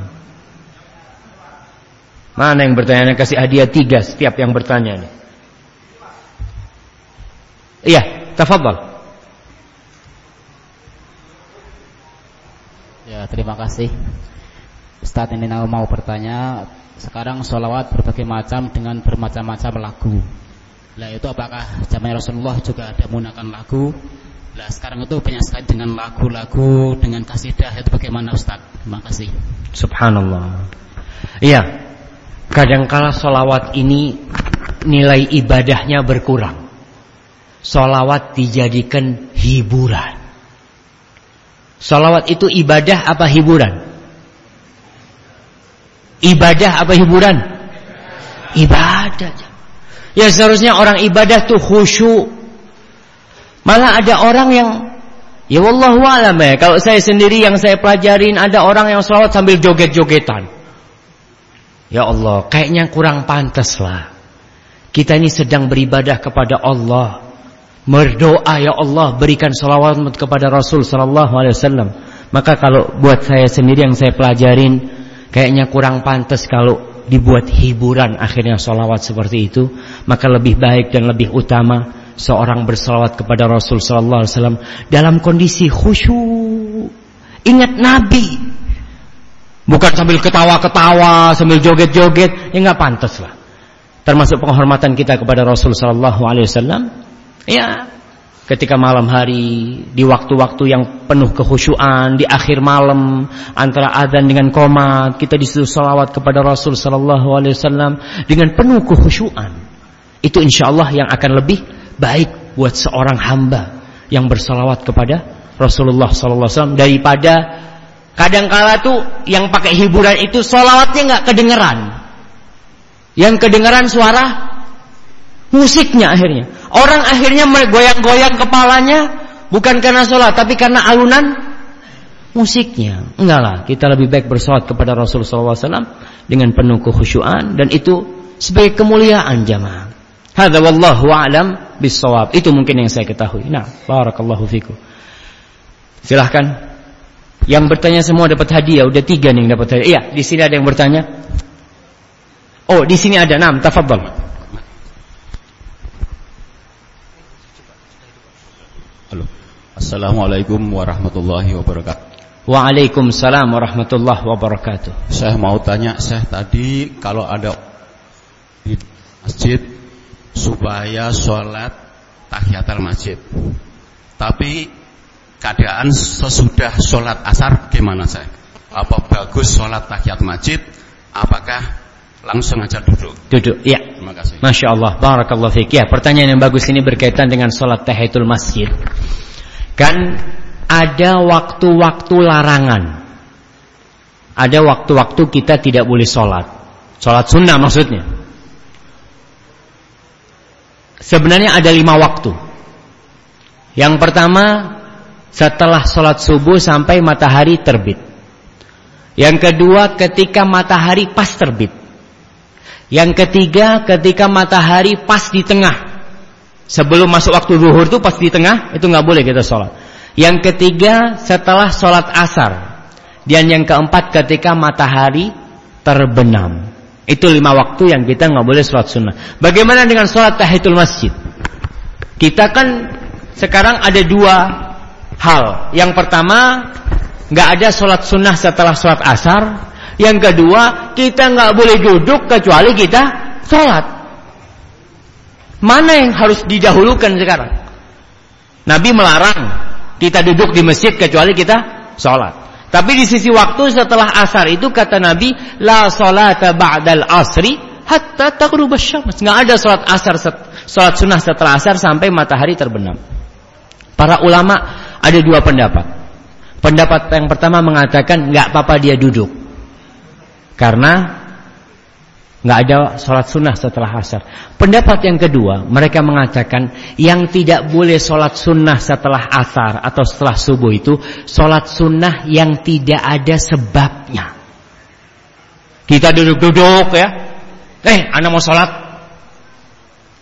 Mana yang bertanya kasih hadiah tiga setiap yang bertanya ini. Iya, tafadhal. Ya, terima kasih. Ustadz ini mau bertanya, sekarang sholawat berbagai macam dengan bermacam-macam lagu. Nah itu apakah zaman Rasulullah juga ada menggunakan lagu? Nah sekarang itu banyak sekali dengan lagu-lagu, dengan kasidah itu bagaimana Ustaz? Terima kasih. Subhanallah. Iya, kadangkala sholawat ini nilai ibadahnya berkurang. Sholawat dijadikan hiburan. Salawat itu ibadah apa hiburan? Ibadah apa hiburan? Ibadah. Ya seharusnya orang ibadah tuh khusyuk. Malah ada orang yang Ya wallahu alam ya. Kalau saya sendiri yang saya pelajarin ada orang yang salawat sambil joget-jogetan. Ya Allah, kayaknya kurang pantas lah. Kita ini sedang beribadah kepada Allah berdoa ya Allah berikan salawat kepada Rasul sallallahu alaihi wasallam. Maka kalau buat saya sendiri yang saya pelajarin kayaknya kurang pantas kalau dibuat hiburan akhirnya salawat seperti itu, maka lebih baik dan lebih utama seorang bersalawat kepada Rasul sallallahu alaihi wasallam dalam kondisi khusyuk. Ingat Nabi. Bukan sambil ketawa-ketawa, sambil joget-joget, ya nggak pantas lah. Termasuk penghormatan kita kepada Rasul sallallahu alaihi wasallam Ya, ketika malam hari di waktu-waktu yang penuh kekhusyuan di akhir malam antara adzan dengan komat kita disuruh salawat kepada Rasul sallallahu alaihi wasallam dengan penuh kekhusyuan itu insyaallah yang akan lebih baik buat seorang hamba yang bersalawat kepada Rasulullah sallallahu alaihi wasallam daripada kadangkala tuh yang pakai hiburan itu salawatnya nggak kedengeran. Yang kedengaran suara musiknya akhirnya. Orang akhirnya goyang-goyang kepalanya bukan karena sholat tapi karena alunan musiknya. Enggak lah, kita lebih baik bersolat kepada Rasulullah SAW dengan penuh kekhusyuan dan itu sebagai kemuliaan jamaah. Hadza wallahu a'lam bissawab. Itu mungkin yang saya ketahui. Nah, barakallahu fikum. Silahkan. Yang bertanya semua dapat hadiah. Udah tiga nih yang dapat hadiah. Iya, di sini ada yang bertanya. Oh, di sini ada. Nam, tafadhal. Assalamualaikum warahmatullahi wabarakatuh. Waalaikumsalam warahmatullahi wabarakatuh. Saya mau tanya, saya tadi kalau ada di masjid supaya sholat tahiyatul masjid. Tapi keadaan sesudah sholat asar gimana saya? Apa bagus sholat tahiyat masjid? Apakah langsung aja duduk? Duduk, ya. Terima kasih. Masya Allah, barakallah fiqh. Ya, pertanyaan yang bagus ini berkaitan dengan sholat tahiyatul masjid. Kan ada waktu-waktu larangan. Ada waktu-waktu kita tidak boleh sholat. Sholat sunnah maksudnya. Sebenarnya ada lima waktu. Yang pertama setelah sholat subuh sampai matahari terbit. Yang kedua ketika matahari pas terbit. Yang ketiga ketika matahari pas di tengah. Sebelum masuk waktu zuhur itu pas di tengah itu nggak boleh kita sholat. Yang ketiga setelah sholat asar. Dan yang keempat ketika matahari terbenam. Itu lima waktu yang kita nggak boleh sholat sunnah. Bagaimana dengan sholat tahiyatul masjid? Kita kan sekarang ada dua hal. Yang pertama, nggak ada sholat sunnah setelah sholat asar. Yang kedua, kita nggak boleh duduk kecuali kita sholat. Mana yang harus didahulukan sekarang? Nabi melarang kita duduk di masjid kecuali kita sholat. Tapi di sisi waktu setelah asar itu kata Nabi, la salata ba'dal asri hatta taghrubasy syams. Enggak ada salat asar salat sunnah setelah asar sampai matahari terbenam. Para ulama ada dua pendapat. Pendapat yang pertama mengatakan enggak apa-apa dia duduk. Karena nggak ada sholat sunnah setelah asar. Pendapat yang kedua, mereka mengatakan yang tidak boleh sholat sunnah setelah asar atau setelah subuh itu sholat sunnah yang tidak ada sebabnya. Kita duduk-duduk ya, eh, anak mau sholat,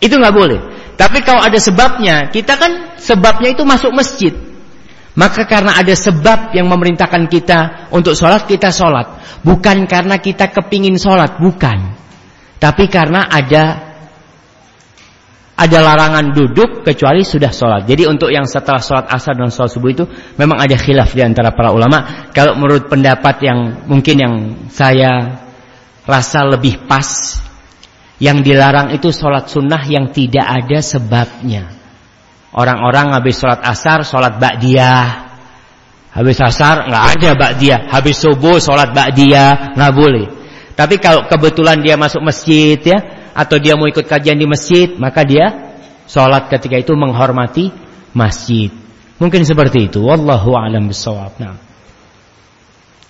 itu nggak boleh. Tapi kalau ada sebabnya, kita kan sebabnya itu masuk masjid. Maka karena ada sebab yang memerintahkan kita untuk sholat, kita sholat. Bukan karena kita kepingin sholat, bukan. Tapi karena ada ada larangan duduk kecuali sudah sholat. Jadi untuk yang setelah sholat asar dan sholat subuh itu memang ada khilaf di antara para ulama. Kalau menurut pendapat yang mungkin yang saya rasa lebih pas, yang dilarang itu sholat sunnah yang tidak ada sebabnya. Orang-orang habis sholat asar, sholat ba'diyah. Habis asar nggak ada ba'diyah. Habis subuh sholat ba'diyah nggak boleh. Tapi kalau kebetulan dia masuk masjid ya, atau dia mau ikut kajian di masjid, maka dia sholat ketika itu menghormati masjid. Mungkin seperti itu. Wallahu a'lam bishawab. Nah.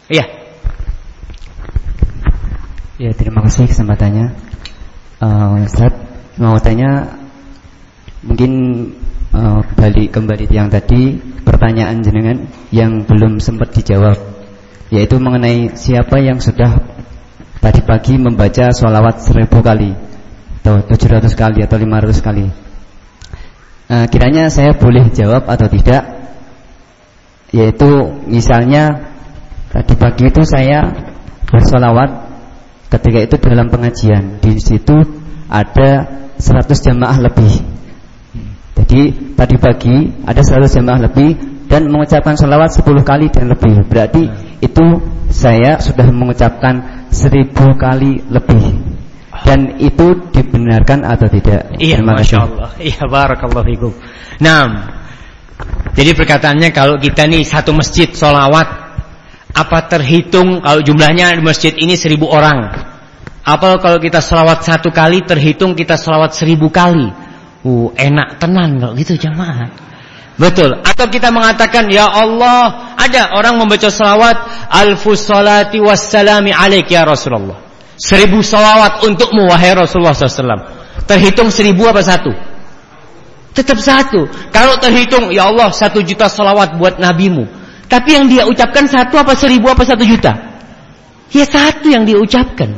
Iya. Ya, terima kasih kesempatannya. Uh, Ustaz, mau tanya mungkin uh, balik kembali yang tadi pertanyaan jenengan yang belum sempat dijawab yaitu mengenai siapa yang sudah tadi pagi membaca sholawat seribu kali atau 700 kali atau 500 kali. Nah, kiranya saya boleh jawab atau tidak? Yaitu misalnya tadi pagi itu saya bersolawat ketika itu dalam pengajian. Di situ ada 100 jamaah lebih. Jadi tadi pagi ada 100 jamaah lebih dan mengucapkan sholawat 10 kali dan lebih. Berarti itu saya sudah mengucapkan seribu kali lebih dan itu dibenarkan atau tidak? Iya, masya Allah. Iya, barakallahu fikum. Nah, jadi perkataannya kalau kita nih satu masjid solawat, apa terhitung kalau jumlahnya di masjid ini seribu orang? Apa kalau kita solawat satu kali terhitung kita solawat seribu kali? Uh, enak tenan kalau gitu jamaah. Betul. Atau kita mengatakan ya Allah, ada orang membaca salawat alfus salati wassalami alaik ya Rasulullah. Seribu salawat untukmu wahai Rasulullah SAW. Terhitung seribu apa satu? Tetap satu. Kalau terhitung, ya Allah satu juta salawat buat nabimu. Tapi yang dia ucapkan satu apa seribu apa satu juta? Ya satu yang dia ucapkan.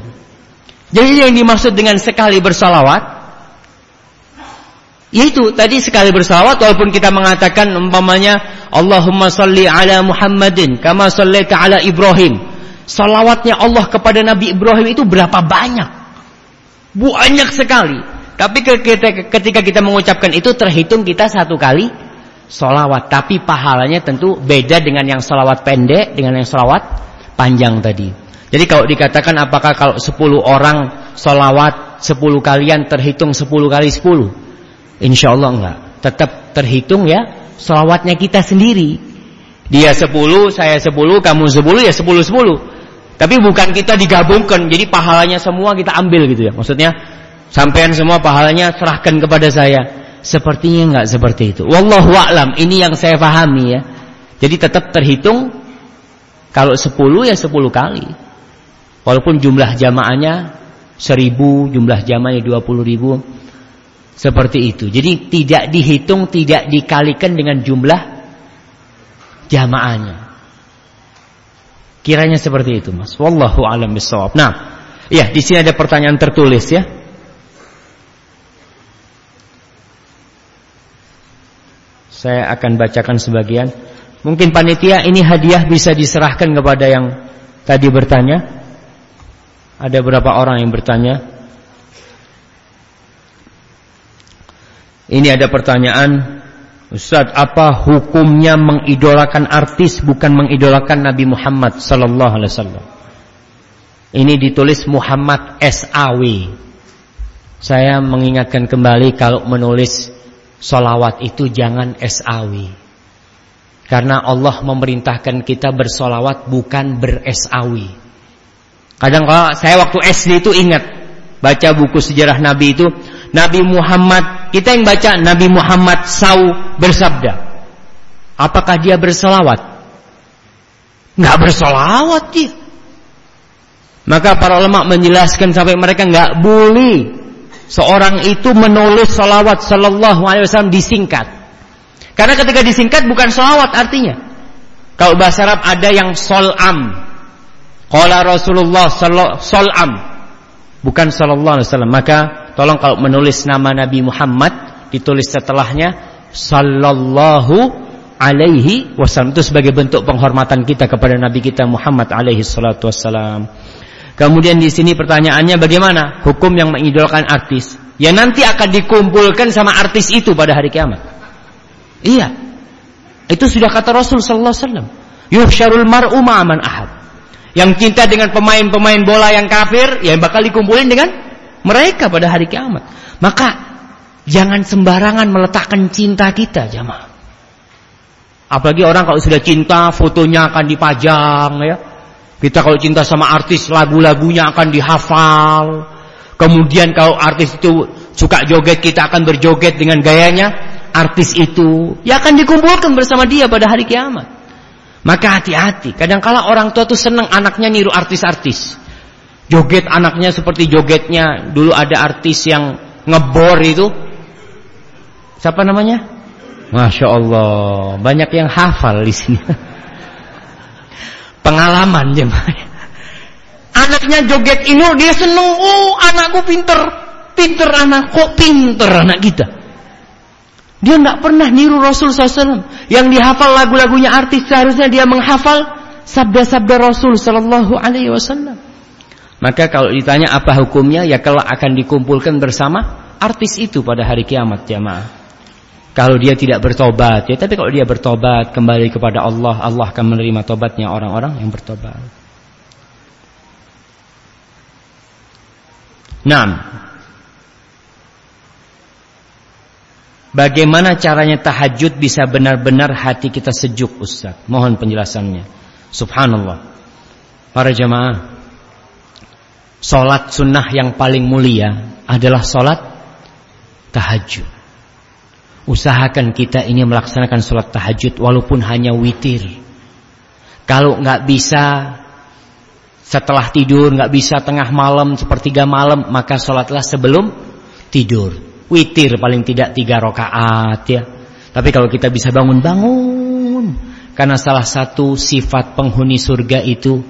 Jadi yang dimaksud dengan sekali bersalawat, yaitu tadi sekali bersalawat walaupun kita mengatakan umpamanya Allahumma salli ala Muhammadin kama sallaita ala Ibrahim. Salawatnya Allah kepada Nabi Ibrahim itu berapa banyak? Banyak sekali. Tapi ketika kita mengucapkan itu terhitung kita satu kali solawat. Tapi pahalanya tentu beda dengan yang solawat pendek dengan yang solawat panjang tadi. Jadi kalau dikatakan apakah kalau 10 orang solawat 10 kalian terhitung 10 kali 10? Insya Allah enggak. Tetap terhitung ya solawatnya kita sendiri. Dia 10, saya 10, kamu 10 ya 10 10. Tapi bukan kita digabungkan. Jadi pahalanya semua kita ambil gitu ya. Maksudnya Sampean semua pahalanya serahkan kepada saya. Sepertinya enggak seperti itu. Wallahu a'lam. Ini yang saya pahami ya. Jadi tetap terhitung kalau 10 ya 10 kali. Walaupun jumlah jamaahnya 1000, jumlah jamaahnya 20 ribu. Seperti itu. Jadi tidak dihitung, tidak dikalikan dengan jumlah jamaahnya. Kiranya seperti itu, Mas. Wallahu a'lam bishawab. Nah, ya di sini ada pertanyaan tertulis ya. Saya akan bacakan sebagian. Mungkin panitia ini hadiah bisa diserahkan kepada yang tadi bertanya. Ada berapa orang yang bertanya? Ini ada pertanyaan, Ustaz, apa hukumnya mengidolakan artis bukan mengidolakan Nabi Muhammad sallallahu alaihi wasallam? Ini ditulis Muhammad SAW. Saya mengingatkan kembali kalau menulis Solawat itu jangan SAW Karena Allah memerintahkan kita bersolawat bukan ber-SAW Kadang kalau saya waktu SD itu ingat Baca buku sejarah Nabi itu Nabi Muhammad Kita yang baca Nabi Muhammad SAW bersabda Apakah dia bersolawat? Nggak bersolawat dia Maka para ulama menjelaskan sampai mereka nggak boleh seorang itu menulis salawat sallallahu alaihi wasallam disingkat. Karena ketika disingkat bukan salawat artinya. Kalau bahasa Arab ada yang solam. Qala Rasulullah solam. Bukan sallallahu alaihi wasallam. Maka tolong kalau menulis nama Nabi Muhammad ditulis setelahnya sallallahu alaihi wasallam itu sebagai bentuk penghormatan kita kepada Nabi kita Muhammad alaihi salatu wasallam. Kemudian di sini pertanyaannya bagaimana hukum yang mengidolakan artis? Ya nanti akan dikumpulkan sama artis itu pada hari kiamat. Iya. Itu sudah kata Rasul sallallahu alaihi wasallam. Yuhsyarul mar'u ma'aman ahad. Yang cinta dengan pemain-pemain bola yang kafir, ya bakal dikumpulin dengan mereka pada hari kiamat. Maka jangan sembarangan meletakkan cinta kita, jamaah. Apalagi orang kalau sudah cinta, fotonya akan dipajang ya kita kalau cinta sama artis, lagu-lagunya akan dihafal. Kemudian kalau artis itu suka joget, kita akan berjoget dengan gayanya artis itu. Ya akan dikumpulkan bersama dia pada hari kiamat. Maka hati-hati. Kadang-kala orang tua tuh senang anaknya niru artis-artis. Joget anaknya seperti jogetnya. Dulu ada artis yang ngebor itu. Siapa namanya? Masya Allah. Banyak yang hafal di sini. pengalaman jemaah. Anaknya joget ini dia seneng, oh anakku pinter, pinter anak, kok pinter anak kita. Dia nggak pernah niru Rasul SAW. Yang dihafal lagu-lagunya artis seharusnya dia menghafal sabda-sabda Rasul Sallallahu Alaihi Wasallam. Maka kalau ditanya apa hukumnya, ya kalau akan dikumpulkan bersama artis itu pada hari kiamat jamaah. Kalau dia tidak bertobat, ya tapi kalau dia bertobat kembali kepada Allah, Allah akan menerima tobatnya orang-orang yang bertobat. Nah, Bagaimana caranya tahajud bisa benar-benar hati kita sejuk Ustaz? Mohon penjelasannya. Subhanallah. Para jamaah, Salat sunnah yang paling mulia adalah salat tahajud. Usahakan kita ini melaksanakan sholat tahajud walaupun hanya witir. Kalau nggak bisa Setelah tidur nggak bisa tengah malam, sepertiga malam, maka sholatlah sebelum tidur. Witir paling tidak tiga rakaat ya. Tapi kalau kita bisa bangun bangun, karena salah satu sifat penghuni surga itu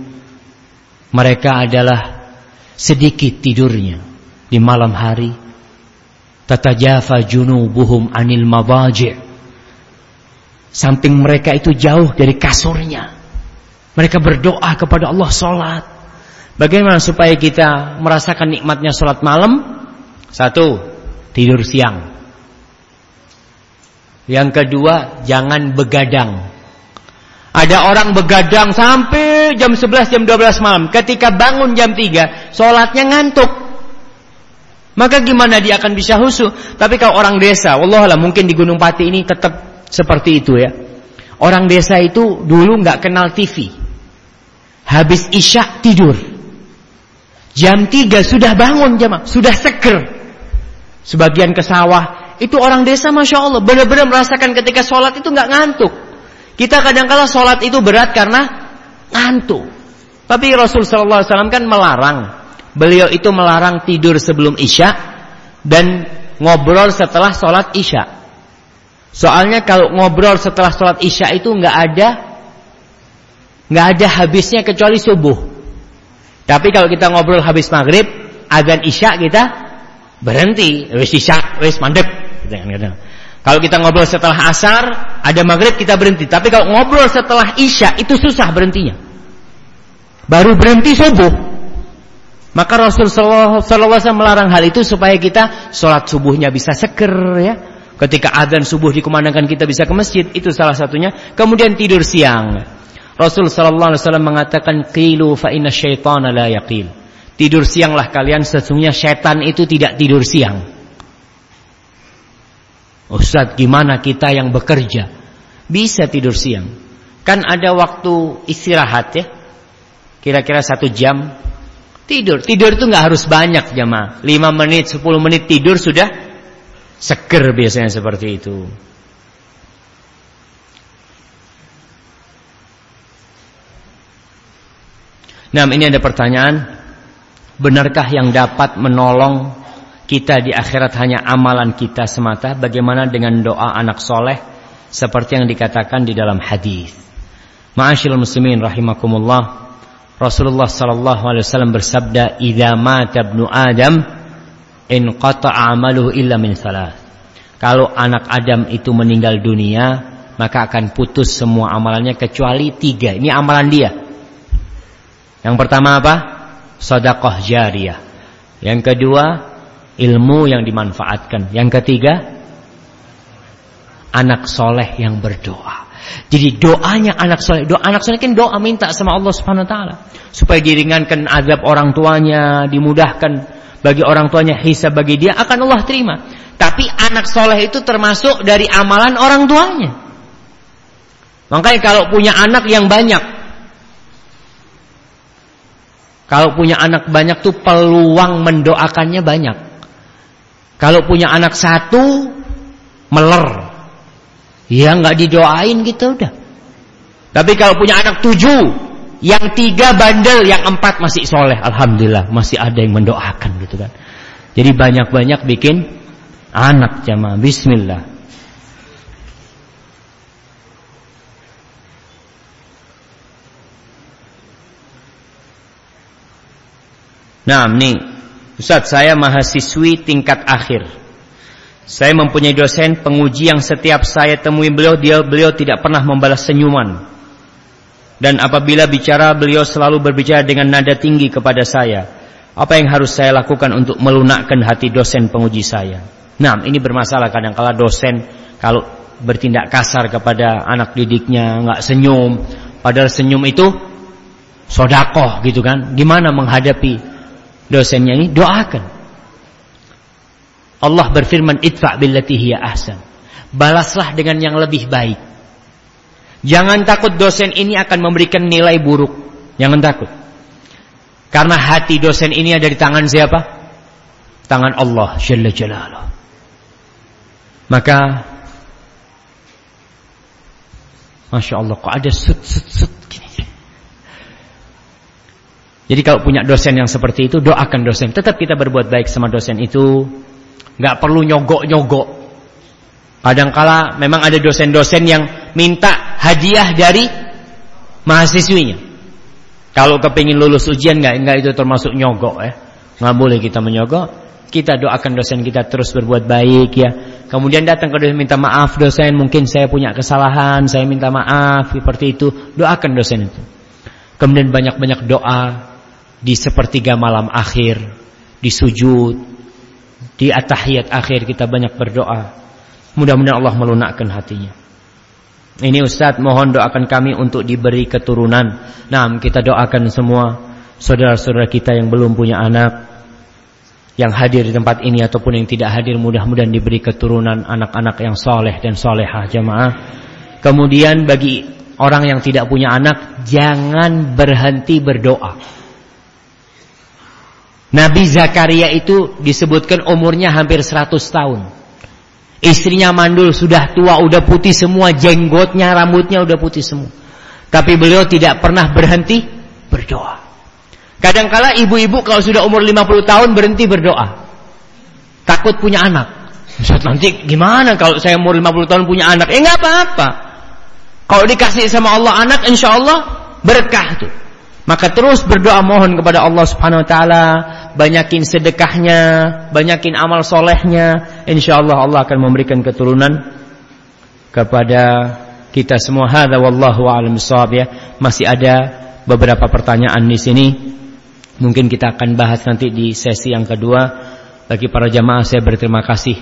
mereka adalah sedikit tidurnya di malam hari. Tatajafa junubuhum anil mabaji' Samping mereka itu jauh dari kasurnya. Mereka berdoa kepada Allah sholat. Bagaimana supaya kita merasakan nikmatnya sholat malam? Satu, tidur siang. Yang kedua, jangan begadang. Ada orang begadang sampai jam 11, jam 12 malam. Ketika bangun jam 3, sholatnya ngantuk. Maka gimana dia akan bisa husu? Tapi kalau orang desa, Allah mungkin di Gunung Pati ini tetap seperti itu ya. Orang desa itu dulu nggak kenal TV. Habis isya tidur. Jam 3 sudah bangun jamaah, sudah seger. Sebagian ke sawah. Itu orang desa Masya Allah. Benar-benar merasakan ketika sholat itu nggak ngantuk. Kita kadang-kala sholat itu berat karena ngantuk. Tapi Rasul Wasallam kan melarang. Beliau itu melarang tidur sebelum isya dan ngobrol setelah sholat isya. Soalnya kalau ngobrol setelah sholat isya itu nggak ada nggak ada habisnya kecuali subuh. Tapi kalau kita ngobrol habis maghrib, azan isya kita berhenti, wis isya, wis mandek. Kalau kita ngobrol setelah asar, ada maghrib kita berhenti. Tapi kalau ngobrol setelah isya itu susah berhentinya. Baru berhenti subuh. Maka Rasul Sallallahu Alaihi Wasallam melarang hal itu supaya kita sholat subuhnya bisa seger ya. Ketika adzan subuh dikumandangkan kita bisa ke masjid itu salah satunya. Kemudian tidur siang. Rasul sallallahu alaihi wasallam mengatakan qilu fa inna syaitana la yaqil. Tidur sianglah kalian sesungguhnya setan itu tidak tidur siang. Ustaz, gimana kita yang bekerja bisa tidur siang? Kan ada waktu istirahat ya. Kira-kira satu jam tidur. Tidur itu nggak harus banyak jamaah. 5 menit, 10 menit tidur sudah seger biasanya seperti itu. Nah ini ada pertanyaan Benarkah yang dapat menolong kita di akhirat hanya amalan kita semata Bagaimana dengan doa anak soleh Seperti yang dikatakan di dalam hadis. Ma'asyil muslimin rahimakumullah Rasulullah sallallahu alaihi wasallam bersabda "Idza mata ibnu Adam in qata'a amaluhu illa min thalath." Kalau anak Adam itu meninggal dunia, maka akan putus semua amalannya kecuali tiga. Ini amalan dia. Yang pertama apa? Sedekah jariyah. Yang kedua, ilmu yang dimanfaatkan. Yang ketiga, anak soleh yang berdoa. Jadi doanya anak soleh, doa anak soleh kan doa minta sama Allah Subhanahu Wa Taala supaya diringankan azab orang tuanya, dimudahkan bagi orang tuanya, hisab bagi dia akan Allah terima. Tapi anak soleh itu termasuk dari amalan orang tuanya. Makanya kalau punya anak yang banyak, kalau punya anak banyak tuh peluang mendoakannya banyak. Kalau punya anak satu meler, ya nggak didoain gitu udah. Tapi kalau punya anak tujuh, yang tiga bandel, yang empat masih soleh, alhamdulillah masih ada yang mendoakan gitu kan. Jadi banyak-banyak bikin anak jamaah. Bismillah. Nah, nih, Ustaz, saya mahasiswi tingkat akhir. Saya mempunyai dosen penguji yang setiap saya temui beliau, dia beliau tidak pernah membalas senyuman. Dan apabila bicara, beliau selalu berbicara dengan nada tinggi kepada saya. Apa yang harus saya lakukan untuk melunakkan hati dosen penguji saya? Nah, ini bermasalah kadang kala dosen kalau bertindak kasar kepada anak didiknya, nggak senyum, padahal senyum itu sodakoh gitu kan? Gimana menghadapi dosennya ini doakan. Allah berfirman idfa billati hiya ahsan. Balaslah dengan yang lebih baik. Jangan takut dosen ini akan memberikan nilai buruk. Jangan takut. Karena hati dosen ini ada di tangan siapa? Tangan Allah Jalla Jalaluh. Maka Masya Allah kok ada sut sut sut. Jadi kalau punya dosen yang seperti itu, doakan dosen. Tetap kita berbuat baik sama dosen itu. Nggak perlu nyogok-nyogok. Kadangkala memang ada dosen-dosen yang minta hadiah dari mahasiswinya. Kalau kepingin lulus ujian nggak, nggak itu termasuk nyogok ya. Nggak boleh kita menyogok. Kita doakan dosen kita terus berbuat baik ya. Kemudian datang ke dosen minta maaf dosen, mungkin saya punya kesalahan, saya minta maaf seperti itu. Doakan dosen itu. Kemudian banyak-banyak doa di sepertiga malam akhir, di sujud, di atahiyat akhir kita banyak berdoa. Mudah-mudahan Allah melunakkan hatinya. Ini Ustaz mohon doakan kami untuk diberi keturunan. Nah, kita doakan semua saudara-saudara kita yang belum punya anak yang hadir di tempat ini ataupun yang tidak hadir mudah-mudahan diberi keturunan anak-anak yang soleh dan solehah jamaah. Kemudian bagi orang yang tidak punya anak jangan berhenti berdoa. Nabi Zakaria itu disebutkan umurnya hampir 100 tahun. Istrinya mandul sudah tua, udah putih semua, jenggotnya, rambutnya udah putih semua. Tapi beliau tidak pernah berhenti berdoa. Kadangkala ibu-ibu kalau sudah umur 50 tahun berhenti berdoa. Takut punya anak. Ustaz nanti gimana kalau saya umur 50 tahun punya anak? Eh nggak apa-apa. Kalau dikasih sama Allah anak, insya Allah berkah tuh. Maka terus berdoa mohon kepada Allah Subhanahu wa taala, banyakin sedekahnya, banyakin amal solehnya, insyaallah Allah akan memberikan keturunan kepada kita semua. Hadza wallahu a'lam ya. Masih ada beberapa pertanyaan di sini. Mungkin kita akan bahas nanti di sesi yang kedua. Bagi para jamaah saya berterima kasih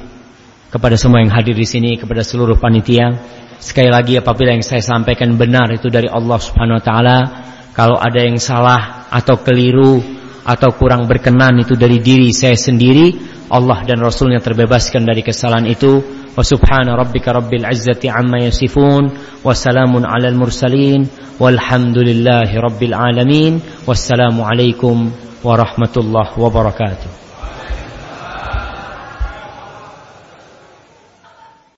kepada semua yang hadir di sini, kepada seluruh panitia. Sekali lagi apabila yang saya sampaikan benar itu dari Allah Subhanahu wa taala, kalau ada yang salah atau keliru atau kurang berkenan itu dari diri saya sendiri, Allah dan Rasulnya terbebaskan dari kesalahan itu. Wa subhana rabbika rabbil izzati amma yasifun wa salamun alal mursalin walhamdulillahi rabbil alamin. Wassalamu alaikum warahmatullahi wabarakatuh.